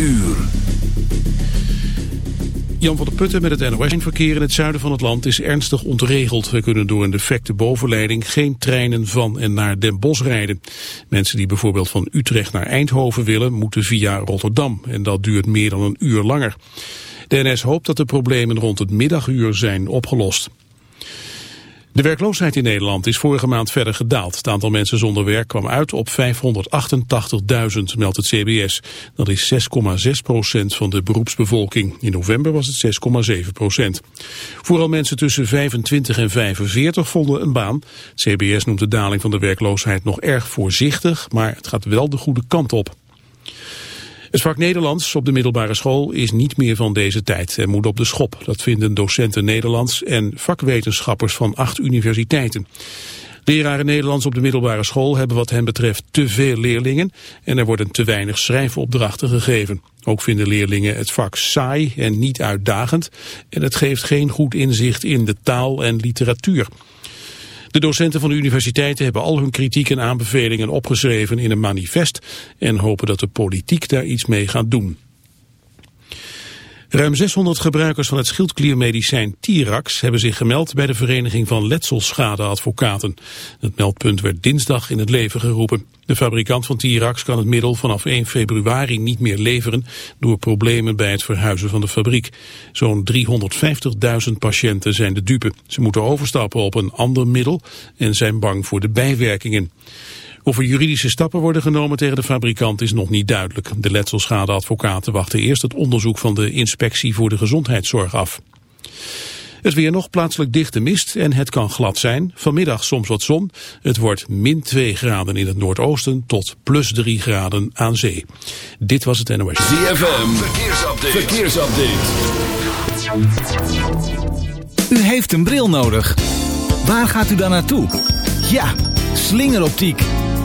uur. Jan van der Putten met het NOS-verkeer in het zuiden van het land is ernstig ontregeld. We kunnen door een defecte bovenleiding geen treinen van en naar Den Bosch rijden. Mensen die bijvoorbeeld van Utrecht naar Eindhoven willen, moeten via Rotterdam. En dat duurt meer dan een uur langer. De NS hoopt dat de problemen rond het middaguur zijn opgelost. De werkloosheid in Nederland is vorige maand verder gedaald. Het aantal mensen zonder werk kwam uit op 588.000, meldt het CBS. Dat is 6,6 procent van de beroepsbevolking. In november was het 6,7 procent. Vooral mensen tussen 25 en 45 vonden een baan. CBS noemt de daling van de werkloosheid nog erg voorzichtig, maar het gaat wel de goede kant op. Het vak Nederlands op de middelbare school is niet meer van deze tijd en moet op de schop. Dat vinden docenten Nederlands en vakwetenschappers van acht universiteiten. Leraren Nederlands op de middelbare school hebben wat hen betreft te veel leerlingen en er worden te weinig schrijfopdrachten gegeven. Ook vinden leerlingen het vak saai en niet uitdagend en het geeft geen goed inzicht in de taal en literatuur. De docenten van de universiteiten hebben al hun kritiek en aanbevelingen opgeschreven in een manifest en hopen dat de politiek daar iets mee gaat doen. Ruim 600 gebruikers van het schildkliermedicijn Tirax hebben zich gemeld bij de Vereniging van Letselschadeadvocaten. Het meldpunt werd dinsdag in het leven geroepen. De fabrikant van Tirax kan het middel vanaf 1 februari niet meer leveren door problemen bij het verhuizen van de fabriek. Zo'n 350.000 patiënten zijn de dupe. Ze moeten overstappen op een ander middel en zijn bang voor de bijwerkingen. Of er juridische stappen worden genomen tegen de fabrikant is nog niet duidelijk. De letselschadeadvocaten wachten eerst het onderzoek van de inspectie voor de gezondheidszorg af. Het weer nog plaatselijk dichte mist en het kan glad zijn. Vanmiddag soms wat zon. Het wordt min 2 graden in het noordoosten tot plus 3 graden aan zee. Dit was het NOS. ZFM, verkeersupdate. verkeersupdate. U heeft een bril nodig. Waar gaat u dan naartoe? Ja, slingeroptiek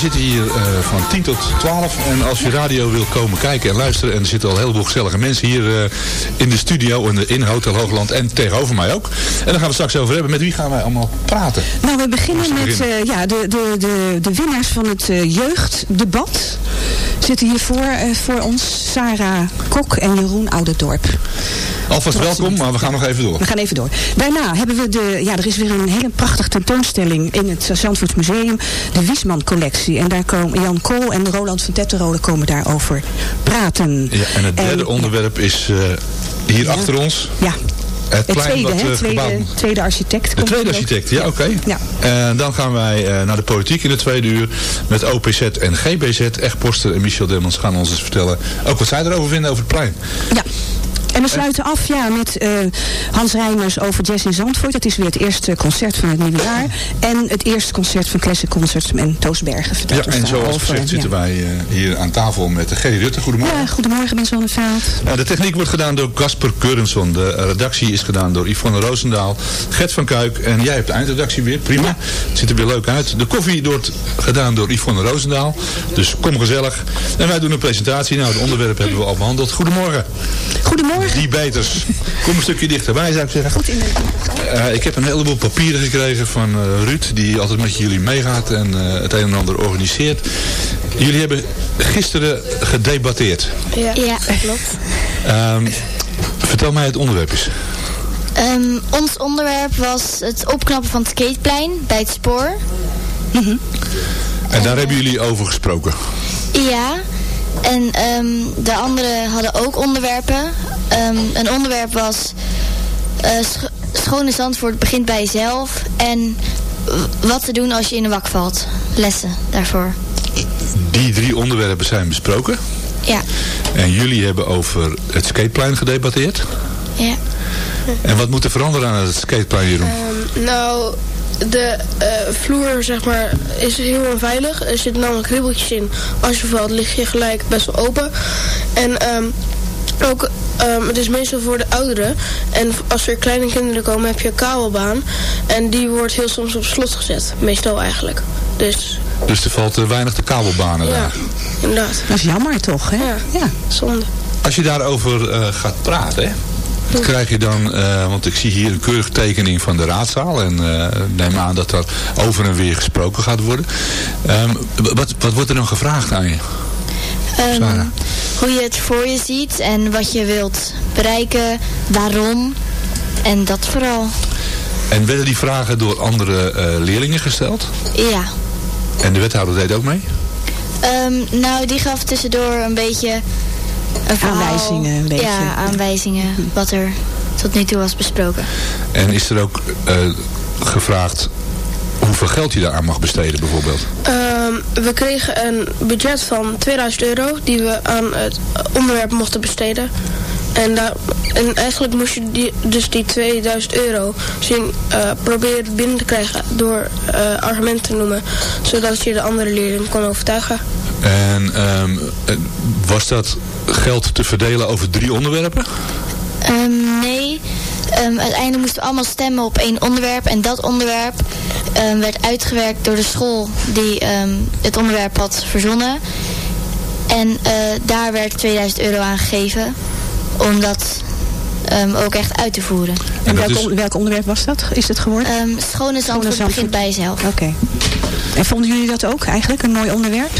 Wij zitten hier uh, van 10 tot 12. En als je radio wil komen kijken en luisteren... en er zitten al een heleboel gezellige mensen hier uh, in de studio... In, in Hotel Hoogland en tegenover mij ook. En daar gaan we straks over hebben. Met wie gaan wij allemaal praten? Nou, we beginnen met ja, de, de, de, de winnaars van het jeugddebat. Zitten hier voor, voor ons Sarah Kok en Jeroen Ouderdorp. Alvast welkom, maar we gaan nog even door. We gaan even door. Daarna hebben we de, ja, er is weer een hele prachtige tentoonstelling in het Zandvoort Museum. De Wiesman collectie. En daar komen Jan Kool en Roland van Tetterode komen daarover praten. Ja, en het derde onderwerp is uh, hier ja, achter ons. Ja. Het, het tweede, wat, uh, tweede, tweede, architect. De tweede architect, ja, oké. Okay. Ja. En dan gaan wij uh, naar de politiek in de tweede uur met OPZ en GBZ. Echt Poster en Michel Demmels gaan ons eens vertellen ook wat zij erover vinden over het plein. Ja. En we sluiten af ja, met uh, Hans Rijmers over Jazz in Zandvoort. Dat is weer het eerste concert van het nieuwe jaar. En het eerste concert van Classic Concerts en Toosbergen. Ja, en zoals over, gezegd zitten ja. wij uh, hier aan tafel met Gerry Rutte. Goedemorgen. Ja, goedemorgen meneer Zonneveld. Uh, de techniek wordt gedaan door Casper Keurenson. De redactie is gedaan door Yvonne Roosendaal, Gert van Kuik. En jij hebt de eindredactie weer. Prima. Ja. Het ziet er weer leuk uit. De koffie wordt gedaan door Yvonne Roosendaal. Dus kom gezellig. En wij doen een presentatie. Nou, het onderwerp hebben we al behandeld. Goedemorgen. Goedemorgen. Die beters. Kom een stukje dichterbij, zou ik zeggen. Goed in de uh, Ik heb een heleboel papieren gekregen van uh, Ruud, die altijd met jullie meegaat en uh, het een en ander organiseert. Jullie hebben gisteren gedebatteerd. Ja, ja klopt. Um, vertel mij het onderwerp eens. Um, ons onderwerp was het opknappen van het skateplein bij het spoor. Mm -hmm. En daar hebben jullie over gesproken? Ja, en um, de anderen hadden ook onderwerpen. Um, een onderwerp was... Uh, sch schone Zandvoort begint bij jezelf. En wat te doen als je in de wak valt. Lessen daarvoor. Die drie onderwerpen zijn besproken? Ja. En jullie hebben over het skateplein gedebatteerd? Ja. En wat moet er veranderen aan het skateplein, Jeroen? Um, nou, de uh, vloer zeg maar, is heel onveilig. Er zitten namelijk ribbeltjes in. Als je valt lig je gelijk best wel open. En um, ook, um, het is meestal voor de ouderen. En als er kleine kinderen komen heb je een kabelbaan. En die wordt heel soms op slot gezet. Meestal eigenlijk. Dus, dus er valt uh, weinig de kabelbanen ja, daar? inderdaad. Dat is jammer toch, hè? Ja, ja. zonde. Als je daarover uh, gaat praten, hè? Wat krijg je dan, uh, want ik zie hier een keurige tekening van de raadzaal. En uh, neem aan dat er over en weer gesproken gaat worden. Um, wat, wat wordt er dan gevraagd aan je? Um, hoe je het voor je ziet en wat je wilt bereiken, waarom. En dat vooral. En werden die vragen door andere uh, leerlingen gesteld? Ja. En de wethouder deed ook mee? Um, nou, die gaf tussendoor een beetje een verhaal, aanwijzingen. Een beetje. Ja, aanwijzingen. Wat er tot nu toe was besproken. En is er ook uh, gevraagd hoeveel geld je daaraan mag besteden bijvoorbeeld? Um, we kregen een budget van 2000 euro die we aan het onderwerp mochten besteden. En, daar, en eigenlijk moest je die, dus die 2000 euro zien, uh, proberen binnen te krijgen door uh, argumenten te noemen. Zodat je de andere leerlingen kon overtuigen. En um, was dat geld te verdelen over drie onderwerpen? Um, nee. Um, uiteindelijk moesten we allemaal stemmen op één onderwerp. En dat onderwerp um, werd uitgewerkt door de school die het onderwerp had verzonnen. En uh, daar werd 2000 euro aan gegeven. Om dat ook echt uit te voeren. En, en welk, is... welk, onderwerp was dat? Is het geworden? schone Zandvoort begint bij jezelf. Oké. Okay. En vonden jullie dat ook eigenlijk een mooi onderwerp?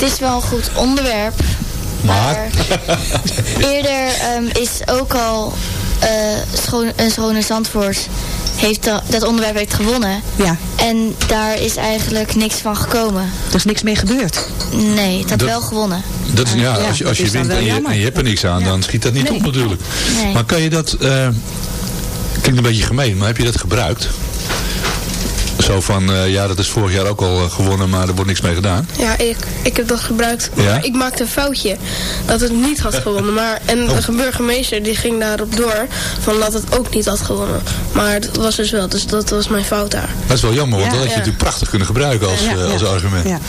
het is wel een goed onderwerp. Maar? eerder um, is ook al uh, schoon, een schone Zandvoort heeft dat, dat onderwerp heeft gewonnen. Ja. En daar is eigenlijk niks van gekomen. Er is niks mee gebeurd? Nee, het had dat, wel gewonnen. Dat is, ja, als je, als je wint en je, en je, hebt er niks aan, ja. dan schiet dat niet nee. op natuurlijk. Nee. Maar kan je dat, uh, klinkt een beetje gemeen, maar heb je dat gebruikt? Zo van, uh, ja, dat is vorig jaar ook al uh, gewonnen, maar er wordt niks mee gedaan. Ja, ik, ik heb dat gebruikt. Maar ja? ik maakte een foutje. Dat het niet had gewonnen. Maar, en oh. de burgemeester die ging daarop door. Van dat het ook niet had gewonnen. Maar het was dus wel. Dus dat was mijn fout daar. Dat is wel jammer, want ja, dat had je ja. natuurlijk prachtig kunnen gebruiken als, ja, uh, als argument.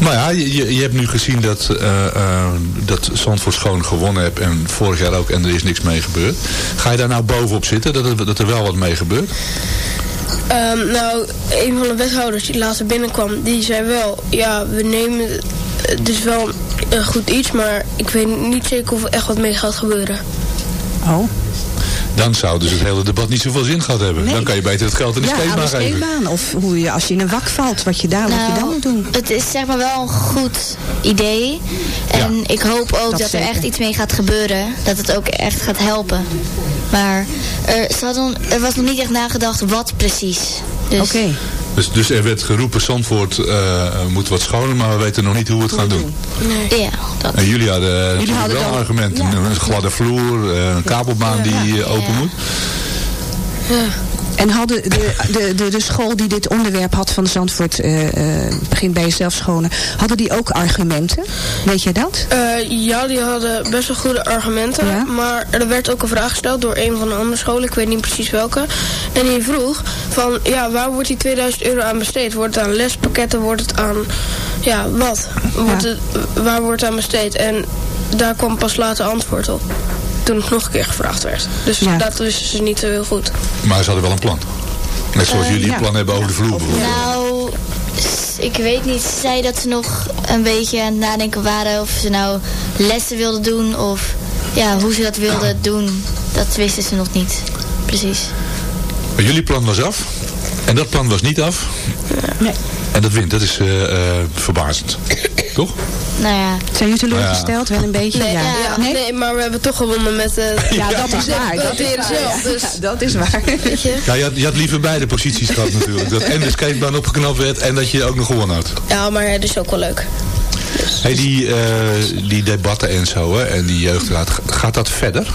Maar ja, je, je hebt nu gezien dat, uh, uh, dat Zandvoort schoon gewonnen hebt en vorig jaar ook en er is niks mee gebeurd. Ga je daar nou bovenop zitten, dat er, dat er wel wat mee gebeurt? Ehm, nou, een van de wethouders die later binnenkwam, die zei wel... Ja, we nemen... Het is wel een goed iets, maar ik weet niet zeker of er echt wat mee gaat gebeuren. Oh. Dan zou dus het hele debat niet zoveel zin gehad hebben. Nee. Dan kan je beter het geld in de ja, aan skatebaan de geven. skatebaan. Of hoe je, als je in een wak valt, wat je daar wat je dan moet doen. Nou, Het is zeg maar wel een goed idee. En ik hoop ook Dat dat, er echt iets mee gaat gebeuren. Dat het ook echt gaat helpen. Maar er, ze hadden, er was nog niet echt nagedacht wat precies. Dus, Oké. Dus, dus er werd geroepen, Zandvoort eh, moet wat schoner, maar we weten nog niet hoe we het gaan doen. Ja, dat. En jullie hadden eh, natuurlijk hadden wel dan- argumenten. Een gladde vloer, eh, een kabelbaan die eh, open moet. En hadden de, de, de, de school die dit onderwerp had van Zandvoort, eh eh, begin bij jezelf schonen, hadden die ook argumenten? Weet jij dat? Eh, ja, die hadden best wel goede argumenten. Ja? Maar er werd ook een vraag gesteld door een van de andere scholen. Ik weet niet precies welke. En die vroeg van, ja, waar wordt die 2000 euro aan besteed? Wordt het aan lespakketten? Wordt het aan, ja, wat? Wordt het, waar wordt het aan besteed? En daar kwam pas later antwoord op. Toen het nog een keer gevraagd werd. Dus Ja. dat wisten ze niet zo heel goed. Maar ze hadden wel een plan. Net zoals Eh, jullie ja. een plan hebben over de vloer bijvoorbeeld. Nou, ik weet niet. Ze zei dat ze nog een beetje aan het nadenken waren of ze nou lessen wilden doen of ja, hoe ze dat wilden doen. Dat wisten ze nog niet. Precies. Maar jullie plan was af. En dat plan was niet af. Nee. En dat wint. Dat is eh, eh, verbazend. Toch? Nou ja. Zijn jullie teleurgesteld? Wel een beetje? Nee, ja. ja, nee? maar we hebben toch gewonnen met... eh Ja, dat is waar. Dat is waar. zelf, dus- Ja, dat is waar. Weet je? Ja, je had, je had liever beide posities gehad natuurlijk. Dat en de skatebaan opgeknapt werd en dat je ook nog gewonnen had. Ja, maar het is ook wel leuk. Hey, die, eh, die debatten en zo, hè, en die jeugdraad, gaat dat verder?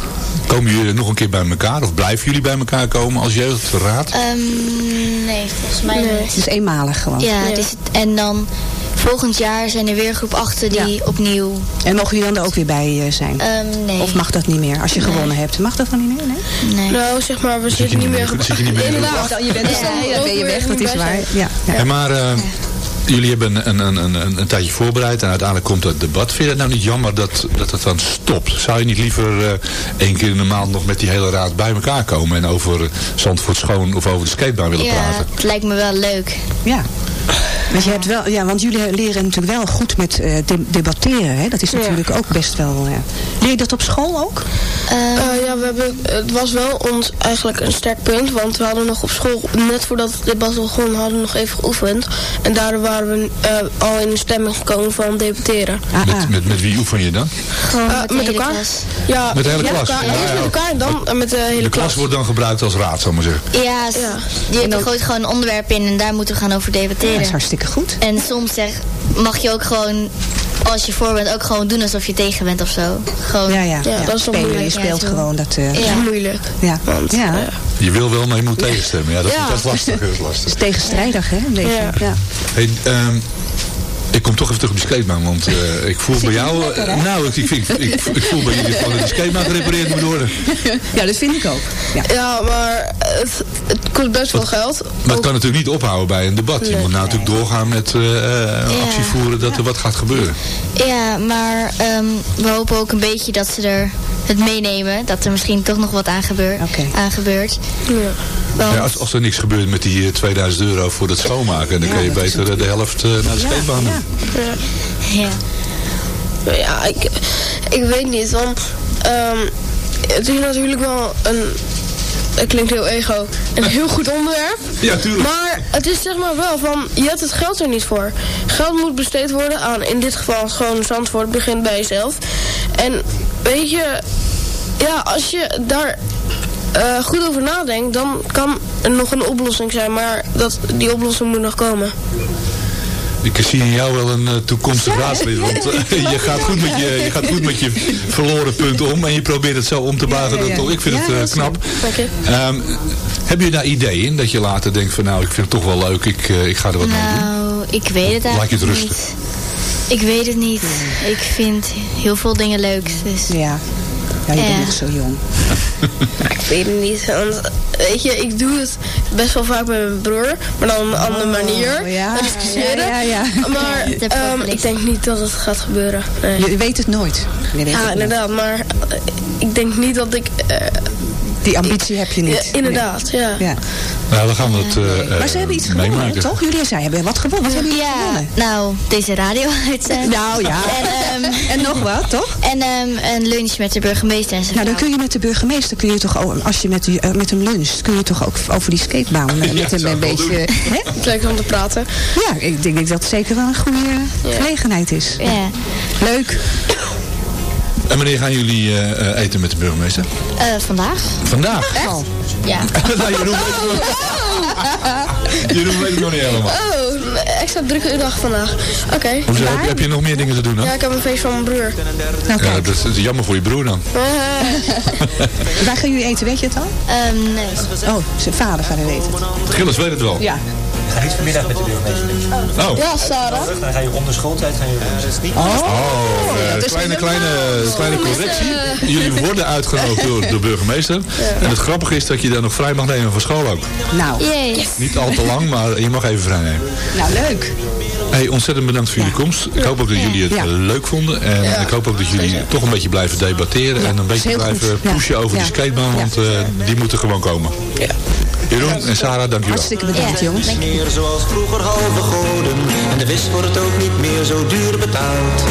Komen jullie nog een keer bij elkaar? Of blijven jullie bij elkaar komen als jeugdraad? Ehm, nee, volgens mij Nee. niet. Het is eenmalig gewoon. Ja, Ja. Dus, en dan volgend jaar zijn er weer groep 8 die opnieuw... En mogen jullie dan er ook weer bij eh, zijn? Ehm, nee. Of mag dat niet meer als je Nee. gewonnen hebt? Mag dat dan niet meer? Nee? Nee. Nou, zeg maar, we zit zitten je niet niet meer... meer- zit je niet meer in de Inderdaad. je bent Ja, dan ben je weg, dat is niet waar. Ja. ja. Hey, maar eh, jullie hebben een, een, een, een, een tijdje voorbereid en uiteindelijk komt dat debat. Vind je het nou niet jammer dat, dat het dan stopt? Zou je niet liever eh, één keer in de maand nog met die hele raad bij elkaar komen en over Zandvoort schoon of over de skatebaan willen Ja, praten? het lijkt me wel leuk. Ja. Want, je hebt wel, ja, want jullie leren natuurlijk wel goed met eh, de- debatteren. Hè? Dat is Ja. natuurlijk ook best wel... ja. Leer je dat op school ook? Eh, ja, we hebben, het was wel ons eigenlijk een sterk punt. Want we hadden nog op school, net voordat het debat begon, hadden we nog even geoefend. En daardoor waren we eh, al in de stemming gekomen van debatteren. Ah, Met, met, met wie oefen je dan? Eh, met, de met hele elkaar. klas. Ja, Met de hele klas? Elkaar, Ja, eerst met elkaar en dan eh, met de hele De klas. klas wordt dan gebruikt als raad, ik maar zeggen. Ja, die gooit gewoon een onderwerp in en daar moeten we gaan over dat is hartstikke goed. En soms zeg, mag je ook gewoon, als je voor bent, ook gewoon doen alsof je tegen bent of zo. Gewoon, Ja, ja. Ja, ja. dat is Spelen, je moeilijk. speelt Ja, zo. gewoon. Dat, eh, is Ja. moeilijk. ja. Want, ja. eh, Je wil wel, maar je moet tegenstemmen. Ja, dat, Ja. dat is lastig. Dat is lastig. Het is tegenstrijdig, hè? Ja. Ja. Hey, ehm, ik kom toch even terug op die skatebaan, want eh, ik voel bij jou... eh, nou, ik, ik, ik, ik, ik voel bij jullie gewoon dat die skatebaan gerepareerd moet worden. ja, dat vind ik ook. Ja. ja, maar het, het kost best wel geld. Maar het kan natuurlijk niet ophouden bij een debat. Je moet nou natuurlijk doorgaan met eh, eh, actie voeren dat er wat gaat gebeuren. Ja, maar ehm, we hopen ook een beetje dat ze er het meenemen. Dat er misschien toch nog wat aan gebeurt. Ja. Want, Ja, als, als er niks gebeurt met die eh, 2000 euro voor het schoonmaken, dan kan je beter eh, de helft eh, naar de skatebaan ja. Ja, ik, ik weet niet, want ehm, het is natuurlijk wel een, het klinkt heel ego, een heel goed onderwerp. Ja, tuurlijk. Maar het is zeg maar wel van, je hebt het geld er niet voor. Geld moet besteed worden aan, in dit geval gewoon Zandvoort, begint bij jezelf. En weet je, ja, als je daar eh, goed over nadenkt, dan kan er nog een oplossing zijn. Maar dat, die oplossing moet nog komen. Ik zie in jou wel een eh, toekomstig raadslid. Want je, gaat goed met je, je gaat goed met je verloren punten om. En je probeert het zo om te buigen. Ja, ik vind Ja, het eh, knap. Ehm, heb je daar ideeën in? Dat je later denkt van nou, ik vind het toch wel leuk. Ik, eh, ik ga er wat mee doen. Nou, ik weet het Laat je het eigenlijk rusten. niet. Ik weet het niet. Ik vind heel veel dingen leuk. Dus. Ja. Ja, je bent nog zo jong. Ik weet het niet, want weet je, ik doe het best wel vaak met mijn broer, maar dan op een andere manier. Oh, ja, discussiëren. ja, ja, ja. Maar ik ehm, ik denk niet dat het gaat gebeuren. Nee. Je weet het nooit. Ja, nooit. inderdaad, maar eh, ik denk niet dat ik... eh, Die ambitie heb je niet. Ja, inderdaad, ja. ja. Nou, dan gaan we het uh, Maar ze hebben iets gewonnen, meemaken. toch? Jullie zij hebben wat gewonnen. Wat hebben jullie Ja, gewonnen? nou, deze radio uitzending. Nou ja. En, ehm, En nog wat, toch? en ehm, een lunch met de burgemeester en zijn Nou, dan kun je met de burgemeester, kun je toch, ook- als je met, die, eh, met hem luncht, kun je toch ook over die skatebaan eh, met hem een beetje... Het lijkt om te praten. Ja, ik denk dat dat zeker wel een goede gelegenheid is. Ja. Leuk. En wanneer gaan jullie eh, eh, eten met de burgemeester? Eh, vandaag? Vandaag? Ja. nou, Jeroen weet het nog- Jeroen weet het nog niet helemaal. Oh, extra drukke dag vandaag. Oké. Hoezo, heb, je- heb je nog meer dingen te doen dan? Ja, ik heb een feest van mijn broer. Nou, Ja, kijk. dat is jammer voor je broer dan. Waar gaan jullie eten, weet je het al? Ehm, nee. Oh, zijn vader gaat het weten. Gilles weet het wel. Ja. Ik ga niet vanmiddag met de burgemeester lunchen. Oh. Ja, Sarah. Dan ga je onder schooltijd gaan je. Oh, dat eh, is kleine, kleine, kleine correctie. Jullie worden uitgenodigd door de burgemeester. En het grappige is dat je daar nog vrij mag nemen van school ook. Nou, Yay. Niet al te lang, maar je mag even vrij nemen. nou leuk. Hey, ontzettend bedankt voor jullie komst. Ik hoop ook dat jullie het Ja. eh, leuk vonden. En ik hoop ook dat jullie toch een beetje blijven debatteren. En een beetje blijven goed. Ja. pushen over die skatebaan. Want eh, die moeten gewoon komen. Jeroen en Sarah, dankjewel. Hartstikke bedankt, jongens. Niet meer zoals vroeger halve goden. En de vis wordt ook niet meer zo duur betaald.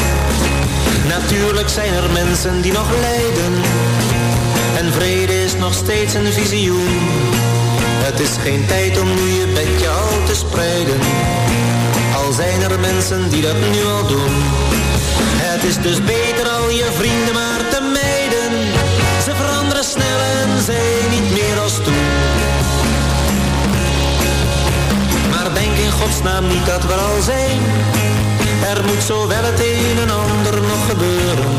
Natuurlijk zijn er mensen die nog lijden. En vrede is nog steeds een visioen. Het is geen tijd om nu je bedje al te spreiden. Al zijn er mensen die dat nu al doen. Het is dus beter al je vrienden maar te mijden. Ze veranderen snel en zijn niet denk in godsnaam niet dat we al zijn. Er moet zo wel het een en ander nog gebeuren.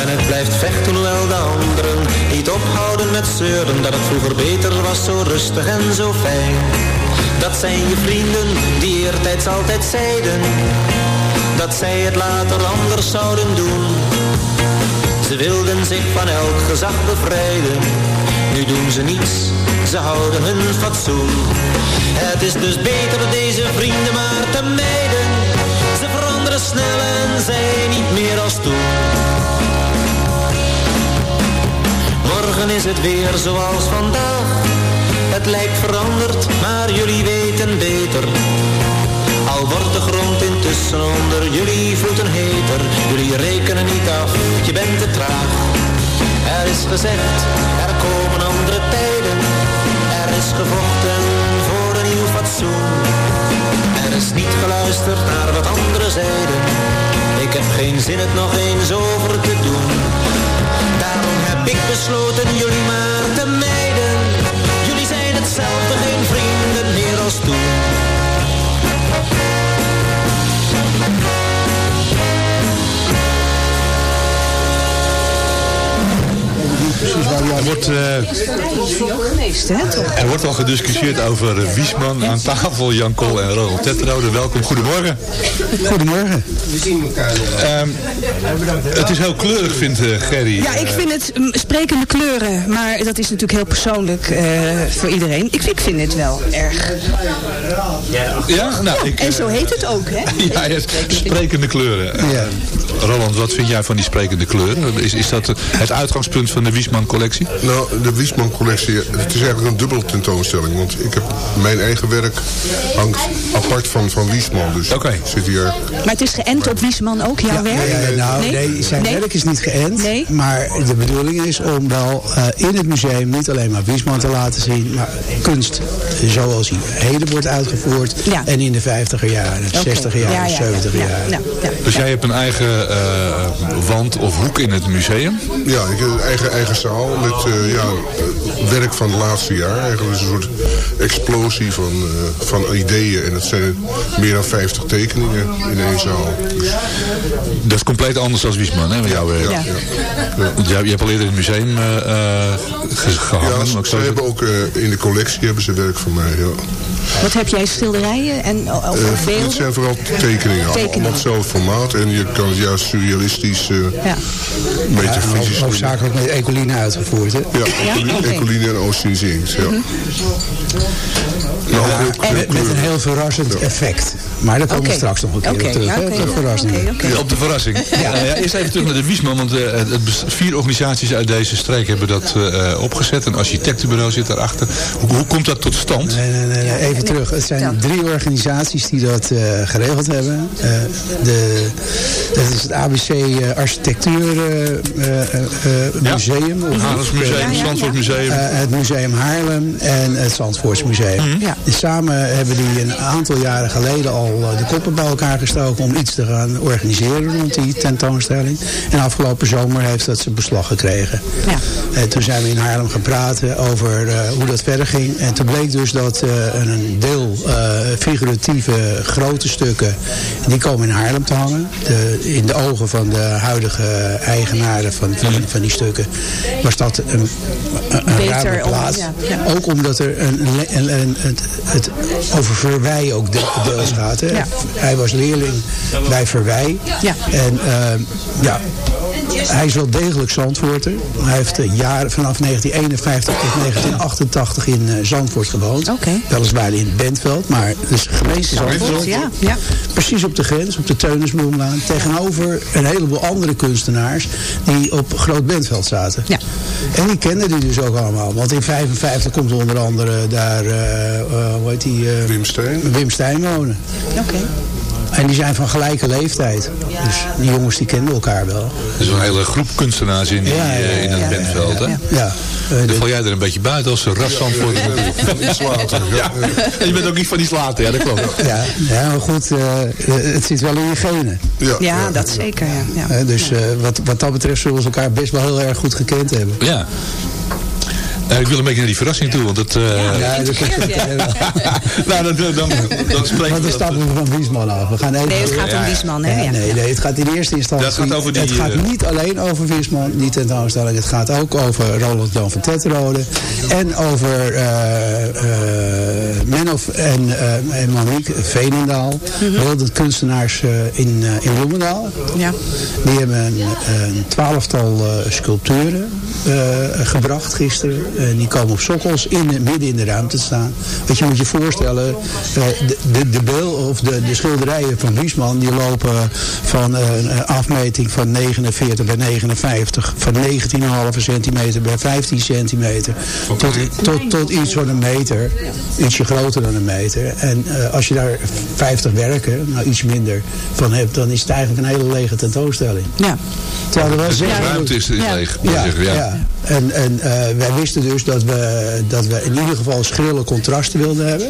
En het blijft vechten hoewel de anderen niet ophouden met zeuren. Dat het vroeger beter was, zo rustig en zo fijn. Dat zijn je vrienden die eertijds altijd zeiden. Dat zij het later anders zouden doen. Ze wilden zich van elk gezag bevrijden. Nu doen ze niets, ze houden hun fatsoen. Het is dus beter deze vrienden maar te mijden. Ze veranderen snel en zijn niet meer als toen. Morgen is het weer zoals vandaag. Het lijkt veranderd, maar jullie weten beter. Al wordt de grond intussen onder jullie voeten heter. Jullie rekenen niet af, je bent te traag. Er is gezegd, er komen andere tijden. Gevochten voor een nieuw fatsoen. Er is niet geluisterd naar wat anderen zeiden. Ik heb geen zin het nog eens over te doen. Daarom heb ik besloten jullie maar te mijden. Jullie zijn hetzelfde, geen vrienden meer als toen. Er wordt, eh, Geweest, hè, toch? er wordt al gediscussieerd over eh, Wiesman aan tafel, Jan Kool en Ronald Tetrode. Welkom, goedemorgen. Goedemorgen. Ehm, het is heel kleurig, vindt eh, Gerry. Ja, ik vind het mm, sprekende kleuren, maar dat is natuurlijk heel persoonlijk eh, voor iedereen. Ik, ik vind het wel erg. Ja, nou, ik, En zo heet het ook, hè? Ja, ja, sprekende kleuren. Eh, Roland, wat vind jij van die sprekende kleuren? Is, is dat het uitgangspunt van de Wiesman-collectie? Nou, de Wiesman-collectie, het is eigenlijk een dubbele tentoonstelling. Want ik heb mijn eigen werk hangt apart van, van Wiesman. Dus zit hier... Maar het is geënt op Wiesman ook, jouw werk? Nee, nou, nee, zijn Nee? werk is niet geënt. Maar de bedoeling is om wel eh, in het museum niet alleen maar Wiesman te laten zien, maar kunst zoals hij heden wordt uitgevoerd. En in de 50er jaren, de 60er jaren, Ja, ja, ja, 70er ja, jaren. ja, ja. Dus jij hebt een eigen eh, wand of hoek in het museum? Ja, ik heb een eigen, eigen zaal met eh, ja, eh, werk van het laatste jaar. Eigenlijk een soort explosie van, eh, van ideeën. En het zijn meer dan 50 tekeningen in één zaal. Dus, Dat is compleet anders dan Wiesman, hè, met jouw werk. Ja. Je hebt al eerder in het museum ge- gehangen. ja, ze, hebben ook in de collectie hebben ze werk van mij. Ja. Wat heb jij, schilderijen en of Uh, beelden? het zijn vooral tekeningen. Tekeningen. Allemaal hetzelfde formaat. En je kan het juist surrealistisch, uh, Ja. metafysisch... Ja, hoofdzakelijk met Ecoline uitgevoerd, hè? Ja, Ecoline, Oké. Ecoline en zingt. Ja. Nou, Ja, heel met, met een heel verrassend effect. Maar daar komen we straks nog een keer Oké, op terug. ja, hè, op de ja, verrassing. Ja, op de verrassing. Ja. ja, eerst even terug naar de Wiesman, want eh, vier organisaties uit deze streek hebben dat eh, opgezet. Een architectenbureau zit daarachter. Hoe, hoe komt dat tot stand? Nee, nee, nee, nee, even terug. Het zijn drie organisaties die dat eh, geregeld hebben. Eh, de, dat is het ABC eh, Architectuur eh, eh, eh, Museum. of- Haarlems Museum, Zandvoort Museum. Eh, het Museum Haarlem en het Zandvoortsmuseum. Mhm. Ja. En samen hebben die een aantal jaren geleden al de koppen bij elkaar gestoken om iets te gaan organiseren rond die tentoonstelling. En afgelopen zomer heeft dat zijn beslag gekregen. Ja. En toen zijn we in Haarlem gaan praten over eh, hoe dat verder ging. En toen bleek dus dat eh, een deel eh, figuratieve grote stukken, die komen in Haarlem te hangen. De, in de ogen van de huidige eigenaren van, van, van die stukken was dat een, een, om- plaats. ja, ja. Ook omdat er een, een, het, het over Verwij ook de- deels gaat. Hè. Ja. Hij was leerling bij Verwij. Ja. En ehm, ja, hij is wel degelijk Zandvoorter. Hij heeft eh, jaren vanaf 1951 tot 1988 in eh, Zandvoort gewoond. Oké. Weliswaar in Bentveld, maar dus gemeente Zandvoort. Ja, ja. Precies op de grens, op de Teunisbloemlaan. Tegenover een heleboel andere kunstenaars die op Groot Bentveld zaten. Ja. En die kenden die dus ook allemaal. Want in 55 komt onder andere daar, eh, eh, hoe heet die? Wim Steen. Wim Stijn wonen. Oké. En die zijn van gelijke leeftijd. Dus die jongens die kenden elkaar wel. Er is een hele groep kunstenaars in, die, Ja, ja, ja, eh, in het hè? Ja. eh, Dan de- val jij er een beetje buiten als ras Zandvoort. Van iets later. Ja. En je bent ook niet van iets later, ja dat klopt. ja, ja, maar goed, eh, het zit wel in je genen. Ja, Ja, dat zeker. Ja. Ja. Dus eh, wat, wat dat betreft zullen ze elkaar best wel heel erg goed gekend hebben. Ja. Eh, ik wil een beetje naar die verrassing toe, want het... eh, Ja, dat is nou, dan, dan, dan, dan spreken Want we dan stappen we van Wiesman af. We gaan even Nee, het gaat om. Wiesman, hè? Ja, nee, nee, het gaat in eerste instantie... Dat gaat over die, het gaat eh, niet alleen over Wiesman, die tentoonstelling. Het gaat ook over Roland Jan van Tetterode. En over eh eh Menno en, eh en Monique Veenendaal. Beeldend kunstenaars eh, in, eh, in Bloemendaal. Ja. Die hebben een, een twaalftal eh, sculpturen eh, gebracht gisteren. En die komen op sokkels in, de- midden in de ruimte te staan. Wat je moet je voorstellen, eh, de, de, de beel of de, de schilderijen van Wiesman die lopen van eh, een afmeting van 49 bij 59, van 19,5 centimeter bij 15 centimeter, tot, tot, tot iets van een meter, ietsje groter dan een meter. En eh, als je daar 50 werken, nou iets minder van hebt, dan is het eigenlijk een hele lege tentoonstelling. Ja. Terwijl er wel de ruimte is, is leeg. ja, ja. ja. En, en eh, wij wisten dus dat we, dat we in ieder geval schrille contrasten wilden hebben.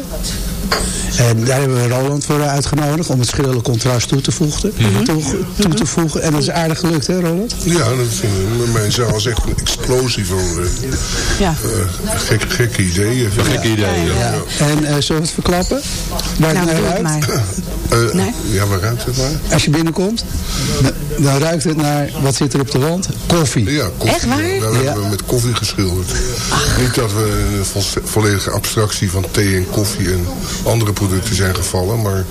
En daar hebben we Roland voor uitgenodigd om het schrille contrast toe te voegen. Mhm. toe, toe te voegen. En dat is aardig gelukt, hè Roland? Ja, dat vind ik. Mijn zaal is echt een explosie van eh, Ja. eh, gek, gekke ideeën. Gekke ideeën. Ja. En eh zullen we het verklappen? Waar het Nou, naar het ruikt? maar. Eh, Nee? Ja, waar ruikt het maar? Als je binnenkomt, dan, ruikt het naar, wat zit er op de wand? Koffie. Ja, koffie. Echt waar? Daar Ja. hebben we met koffie geschilderd. Niet dat we een vo- volledige abstractie van thee en koffie en andere producten zijn gevallen, maar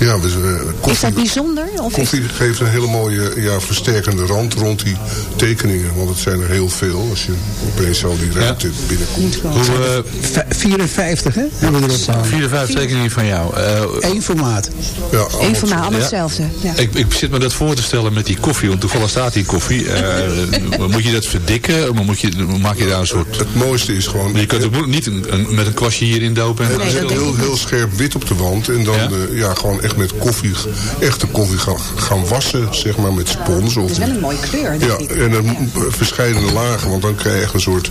ja, we, koffie, Is dat bijzonder? Of is... koffie geeft een hele mooie ja, versterkende rand rond die tekeningen, want het zijn er heel veel als je opeens al die ruimte binnenkomt. Hoe, eh, V- 54, hè? Hebben we erop staan. vier of vijf tekeningen van jou. Eh, Eén formaat. Ja, Eén allemaal mij, allemaal hetzelfde. Ja. ik, ik zit me dat voor te stellen met die koffie, want toevallig staat die koffie. Eh, moet je dat verdikken? Maar moet je, maak je daar een soort... Het mooiste is gewoon... Je kunt ook niet een, een- met een kwastje hierin dopen. En Het is heel, heel scherp wit op de wand. En dan ja, gewoon echt met koffie, echte koffie gaan, gaan wassen, zeg maar, met spons. Of Het is wel een mooie kleur, denk Ja, en een verschillende lagen, want dan krijg je een soort,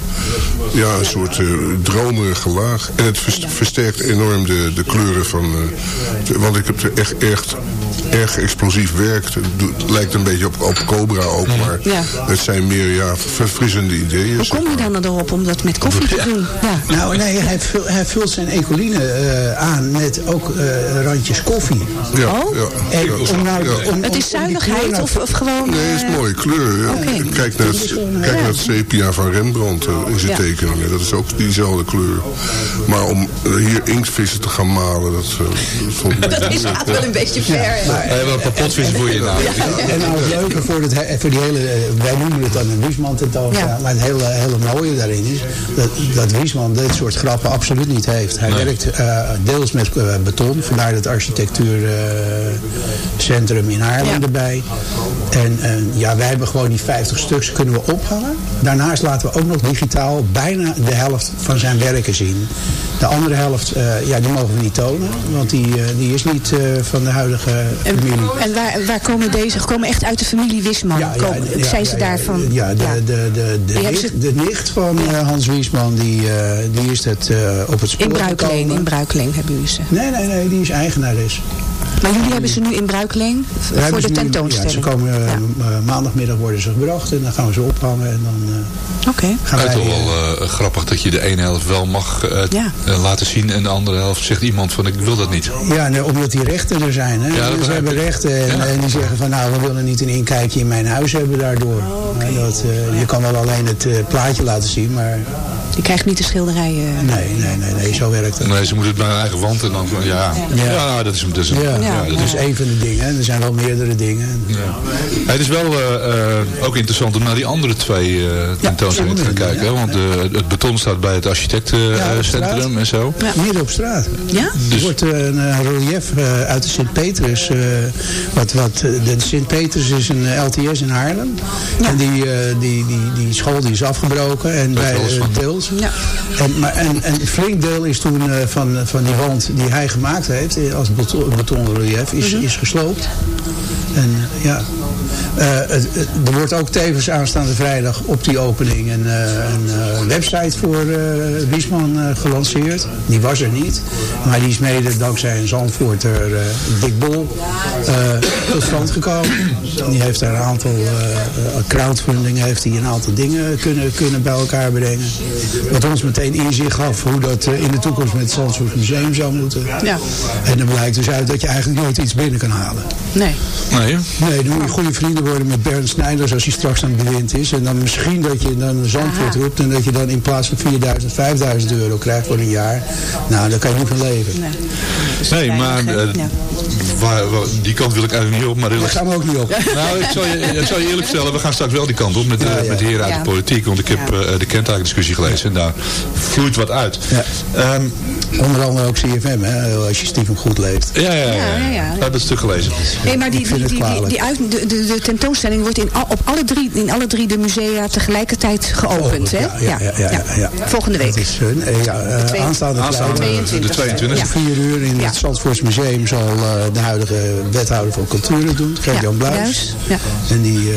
ja, een soort eh, dromerige laag. En het vers- versterkt enorm de, de kleuren van, eh, de- want ik heb er echt, echt erg explosief werk. Het lijkt een beetje op, op Cobra ook, maar Ja. het zijn meer, ja, verfrissende ideeën. Hoe kom je dan erop om dat met koffie te doen? Ja. Nou, nee, hij vult, hij vult zijn ecoline eh, aan met ook eh, randjes koffie. Ja, Oh? ja, ja. om nou- Ja. om- Het is zuinigheid of, of gewoon... Nee, het is eh, mooie kleur. Ja. Kijk, naar het, kijk naar het sepia van Rembrandt eh, in zijn Ja. tekeningen. Dat is ook diezelfde kleur. Maar om eh, hier inktvissen te gaan malen, dat, dat vond ik Dat is gaat wel een beetje ver. hè? Hij heeft wel een paar potvissen voor je naam. En nou het leuke voor, het, he- voor die hele, wij noemen het dan een Wiesman tentoonstelling, Ja. maar het hele, hele mooie daarin is dat, dat Wiesman dit soort grappen absoluut niet heeft. Hij Nee. werkt eh, deels met beton, vandaar het architectuurcentrum in Haarlem Ja. erbij. En, en ja, wij hebben gewoon die 50 stuks kunnen we ophangen. Daarnaast laten we ook nog digitaal bijna de helft van zijn werken zien. De andere helft, eh, ja, die mogen we niet tonen, want die, eh, die is niet eh, van de huidige En, familie. en waar, waar komen deze? Komen echt uit de familie Wisman? Ja, Komen- ja, zijn ze daarvan? Ja, de. De, de, de, nicht, de nicht van eh, Hans Wiesman, die, eh, die is het, eh, op het spoor In Bruikleen, gekomen. in Bruikleen hebben jullie ze. Nee, nee, nee, die is eigenares. Maar jullie hebben ze nu in Bruikleen voor de ze nu- tentoonstelling? Ja, ze komen eh, eh, maandagmiddag worden ze gebracht en dan gaan we ze ophangen en dan eh, Oké. gaan Het is toch wel eh, grappig dat je de ene helft wel mag Ja. laten zien en de andere helft zegt iemand van ik wil dat niet. Ja, nee, omdat die rechten er zijn. Hè? Ja, Mensen begrijp hebben rechten en, Ja. en die zeggen van nou, we willen niet een inkijkje in mijn huis hebben daardoor. Oh, dat, eh, je kan wel alleen het plaatje laten zien, maar Je krijgt niet de schilderijen. nee, nee, nee, nee zo werkt het. Nee, ze moeten het naar hun eigen wand en dan van ja, ja. Ja. dat is hem. Dat is, Ja, dat is één van de dingen. Er zijn wel meerdere dingen. Ja. Het is wel eh, eh, ook interessant om naar die andere twee eh tentoonstellingen te gaan kijken. hè, Want eh, het beton staat bij het architectencentrum en zo. Midden op straat. Ja? Er Dus- wordt eh, een eh, relief eh, uit de Sint-Petrus. eh, wat, wat, eh, de Sint-Petrus is een eh, LTS in Haarlem. En die, eh, die, die, die school die is afgebroken. En bij wel Ja. En, maar, en, en een flink deel is toen eh, van, van die wand die hij gemaakt heeft. eh, Als beton, betonrelief is, Mhm. is gesloopt. En ja, er wordt ook tevens aanstaande vrijdag op die opening een, eh, een eh, website voor eh, Wiesman eh, gelanceerd. Die was er niet, maar die is mede dankzij een Zandvoorter, eh Dick Bol, eh, tot stand gekomen. Die heeft daar een aantal eh, crowdfunding, heeft hij een aantal dingen kunnen, kunnen bij elkaar brengen. Wat ons meteen inzicht gaf hoe dat eh, in de toekomst met het Zandvoort Museum zou moeten. Ja. En dan blijkt dus uit dat je eigenlijk nooit iets binnen kan halen. Nee. Nee, Nee, dan moet je goede vrienden worden met Bernd Snijders als hij straks aan het bewind is. En dan misschien dat je dan een Zandvoort Aha. roept en dat je dan in plaats van 4000, 5000 euro krijgt voor een jaar. Nou, daar kan je niet van leven. Nee. nee maar eh, waar, waar- die kant wil ik eigenlijk niet op. Maar Daar gaan we ook niet op. nou, ik zal, je, ik zal je eerlijk vertellen, we gaan straks wel die kant op met, de, Ja, ja. met de heren uit de politiek. Want ik heb eh, de kentakendiscussie gelezen en daar vloeit wat uit. Ja. Ehm, Onder andere ook CFM, hè, als je stiekem goed leeft. ja, ja, ja, Ja, ja. ja, ja. Ik heb het stuk gelezen. Nee, maar die, die, het die, die, uit, de, de, de tentoonstelling wordt in, al, op alle drie, in alle drie de musea tegelijkertijd geopend, hè? Ja, ja, ja, ja, ja. Volgende week. Dat is, eh, ja, eh, twee- aanstaande Aanstaande vrijdag. 22e. de 22e. Ja. Om vier uur in Ja. het Zandvoorts Museum zal eh, de huidige wethouder van cultuur doen, Gert-Jan Bluis. Bluis, ja. En die,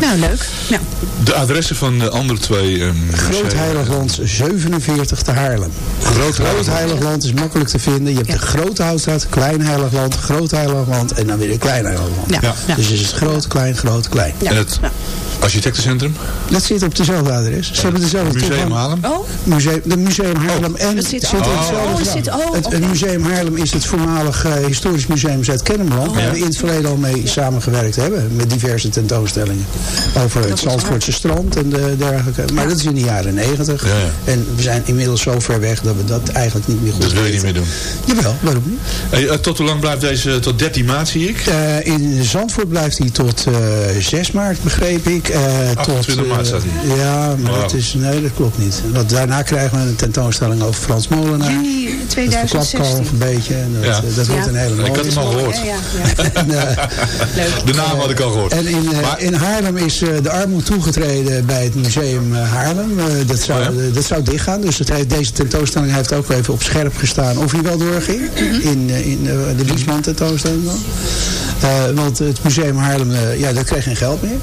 Nou, leuk. Ja. De adressen van de andere twee eh, Groot. Heiligland 47 te Haarlem. Groot Groot Heiligland is makkelijk te vinden. Je hebt de Grote Houtstraat, Klein Heiligland, Groot Heiligland en dan weer een Klein Heiligland. Ja. Dus het is groot, klein, groot, klein. Ja. En het architectencentrum? Dat zit op dezelfde adres. Ze hebben dezelfde Museum. Haarlem? Oh, Museum, de Museum Haarlem en het zit- zit oh, oh, het zit- oh, het, het. Museum Haarlem is het voormalig eh, historisch museum Zuid-Kennemerland. Waar we in het verleden al mee samengewerkt hebben. Met diverse tentoonstellingen. Over het Zandvoortse strand en de, dergelijke. Maar dat is in de jaren negentig. Ja, ja. En we zijn inmiddels zo ver weg dat we dat eigenlijk niet meer goed Dat wil je niet meer doen. Jawel, waarom niet? Hey, eh, tot hoe lang blijft deze? Tot 13 maart zie ik. Eh, in Zandvoort blijft hij tot eh 6 maart, begreep ik. Eh, 28 tot, eh, maart staat hij. Ja, maar dat is, nee, dat klopt niet. Want daarna krijgen we een tentoonstelling over Frans Molenaar. juni Dat 2016. verklapt al een beetje. En dat, Ja. eh, dat wordt Ja. een hele mooie. Ik had hem al gehoord. Ja, ja, ja. En, eh, Leuk. De naam had ik al gehoord. en in, eh, Maar- in Haarlem is eh, de armoede toegetreden bij het museum eh, Haarlem. Eh, dat, zou, Oh ja? dat zou dichtgaan. Dus het heeft, deze tentoonstelling heeft ook even op scherp gestaan of hij wel doorging. Mhm. In, in de Wiesman tentoonstelling dan. Want het museum Haarlem, ja, dat kreeg geen geld meer.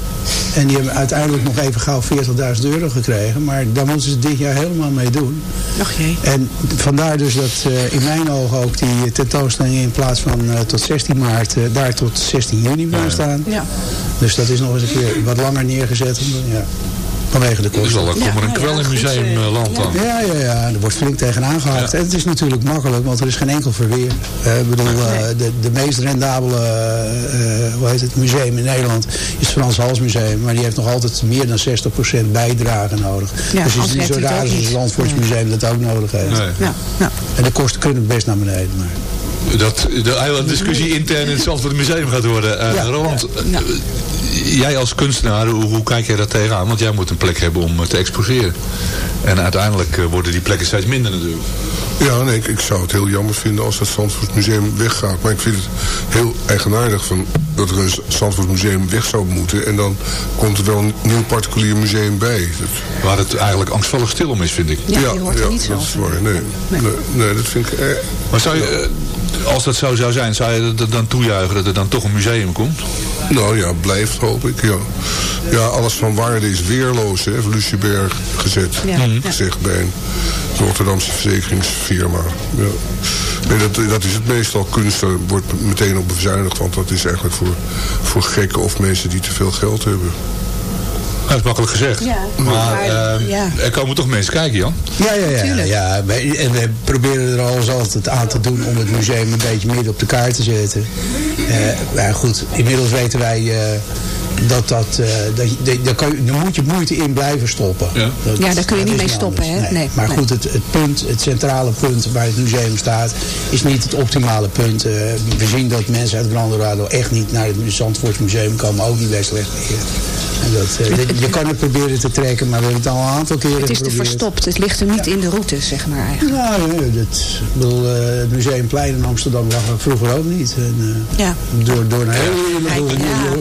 En die hebben uiteindelijk nog even gauw 40.000 euro gekregen. Maar daar moeten ze dit jaar helemaal mee doen. Jee. En vandaar dus dat in mijn ogen ook die tentoonstelling in plaats van tot 16 maart, daar tot 16 juni moet staan. Ja. Dus dat is nog eens een keer wat langer neergezet. Ja. Vanwege de kosten. Dus wel, er komt er een kwel in museumland dan. Ja, ja, ja, er wordt flink tegenaan gehakt. En het is natuurlijk makkelijk, want er is geen enkel verweer. Uh, ik bedoel, uh, de, de meest rendabele uh, hoe heet het, museum in Nederland is het Frans Hals Museum. Maar die heeft nog altijd meer dan 60% bijdrage nodig. Ja, dus het is niet zo raar als het Zandvoortsmuseum dat ook nodig heeft. Nee. Ja, ja. En de kosten kunnen best naar beneden. Maar dat de hele discussie intern in het Zandvoort Museum gaat worden. Uh, ja, Roland, ja. Jij als kunstenaar, hoe, hoe, kijk jij daar tegenaan? Want jij moet een plek hebben om te exposeren. En uiteindelijk worden die plekken steeds minder natuurlijk. Ja, nee, ik, ik, zou het heel jammer vinden als het Zandvoort Museum weggaat. Maar ik vind het heel eigenaardig van dat er een Zandvoort Museum weg zou moeten. En dan komt er wel een nieuw particulier museum bij. Dat... Waar het eigenlijk angstvallig stil om is, vind ik. Ja, ja, hoort ja niet dat is waar. Nee, nee. nee, nee dat vind ik... Eh... Maar zou je, als dat zo zou zijn, zou je er dan toejuichen dat er dan toch een museum komt? Nou ja, blijft hoop ik, ja. Ja, alles van waarde is weerloos, hè, heeft Lucieberg gezet. Ja. Gezegd bij een Rotterdamse verzekeringsfirma. Ja. Nee, dat, dat is het meestal. Kunst daar wordt meteen op bezuinigd, want dat is eigenlijk voor, voor gekken of mensen die te veel geld hebben. Dat is makkelijk gezegd. Ja. Maar uh, ja. er komen toch mensen kijken, Jan? Ja, ja, ja. ja. En we proberen er alles altijd aan te doen om het museum een beetje midden op de kaart te zetten. Uh, maar goed, inmiddels weten wij... Uh, dat dat, uh, dat, daar, kan je, daar moet je moeite in blijven stoppen. Ja, dat, ja daar kun je niet mee stoppen. Hè? Nee. Maar goed, het, het, punt, het centrale punt waar het museum staat, is niet het optimale punt. Uh, we zien dat mensen uit Brandenrado echt niet naar het Zandvoortsmuseum komen, ook niet Westweg Dat, uh, je kan het proberen te trekken, maar we hebben het al een aantal keren Het is te verstopt, het ligt er niet in de route, zeg maar eigenlijk. Ja, dat, bedoel, uh, het Museumplein in Amsterdam lag vroeger ook niet. En, uh, ja. Door, door een hele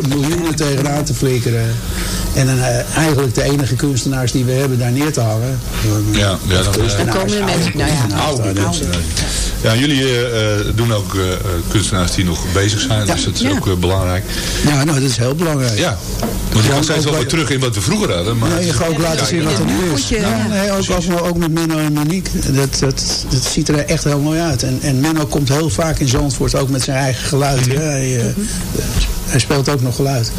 miljoenen tegenaan te flikkeren. En dan, eigenlijk de enige kunstenaars die we hebben daar neer te hangen. Ja, ja dan, dan komen de mensen. Nou ja, oude kunstenaars. Ja, jullie doen ook kunstenaars die nog bezig zijn, dus dat is ook belangrijk. Ja, nou, dat is heel belangrijk. Ja, want je gaat steeds wel weer terug in wat we vroeger hadden. Maar... Nee, je gaat ook laten zien wat er nu is. Ja, nee, ook, ook, ook, met Menno en Monique. Dat, dat, dat ziet er echt heel mooi uit. En, en Menno komt heel vaak in Zandvoort ook met zijn eigen geluid. Ja, hij, hij speelt ook nog geluid.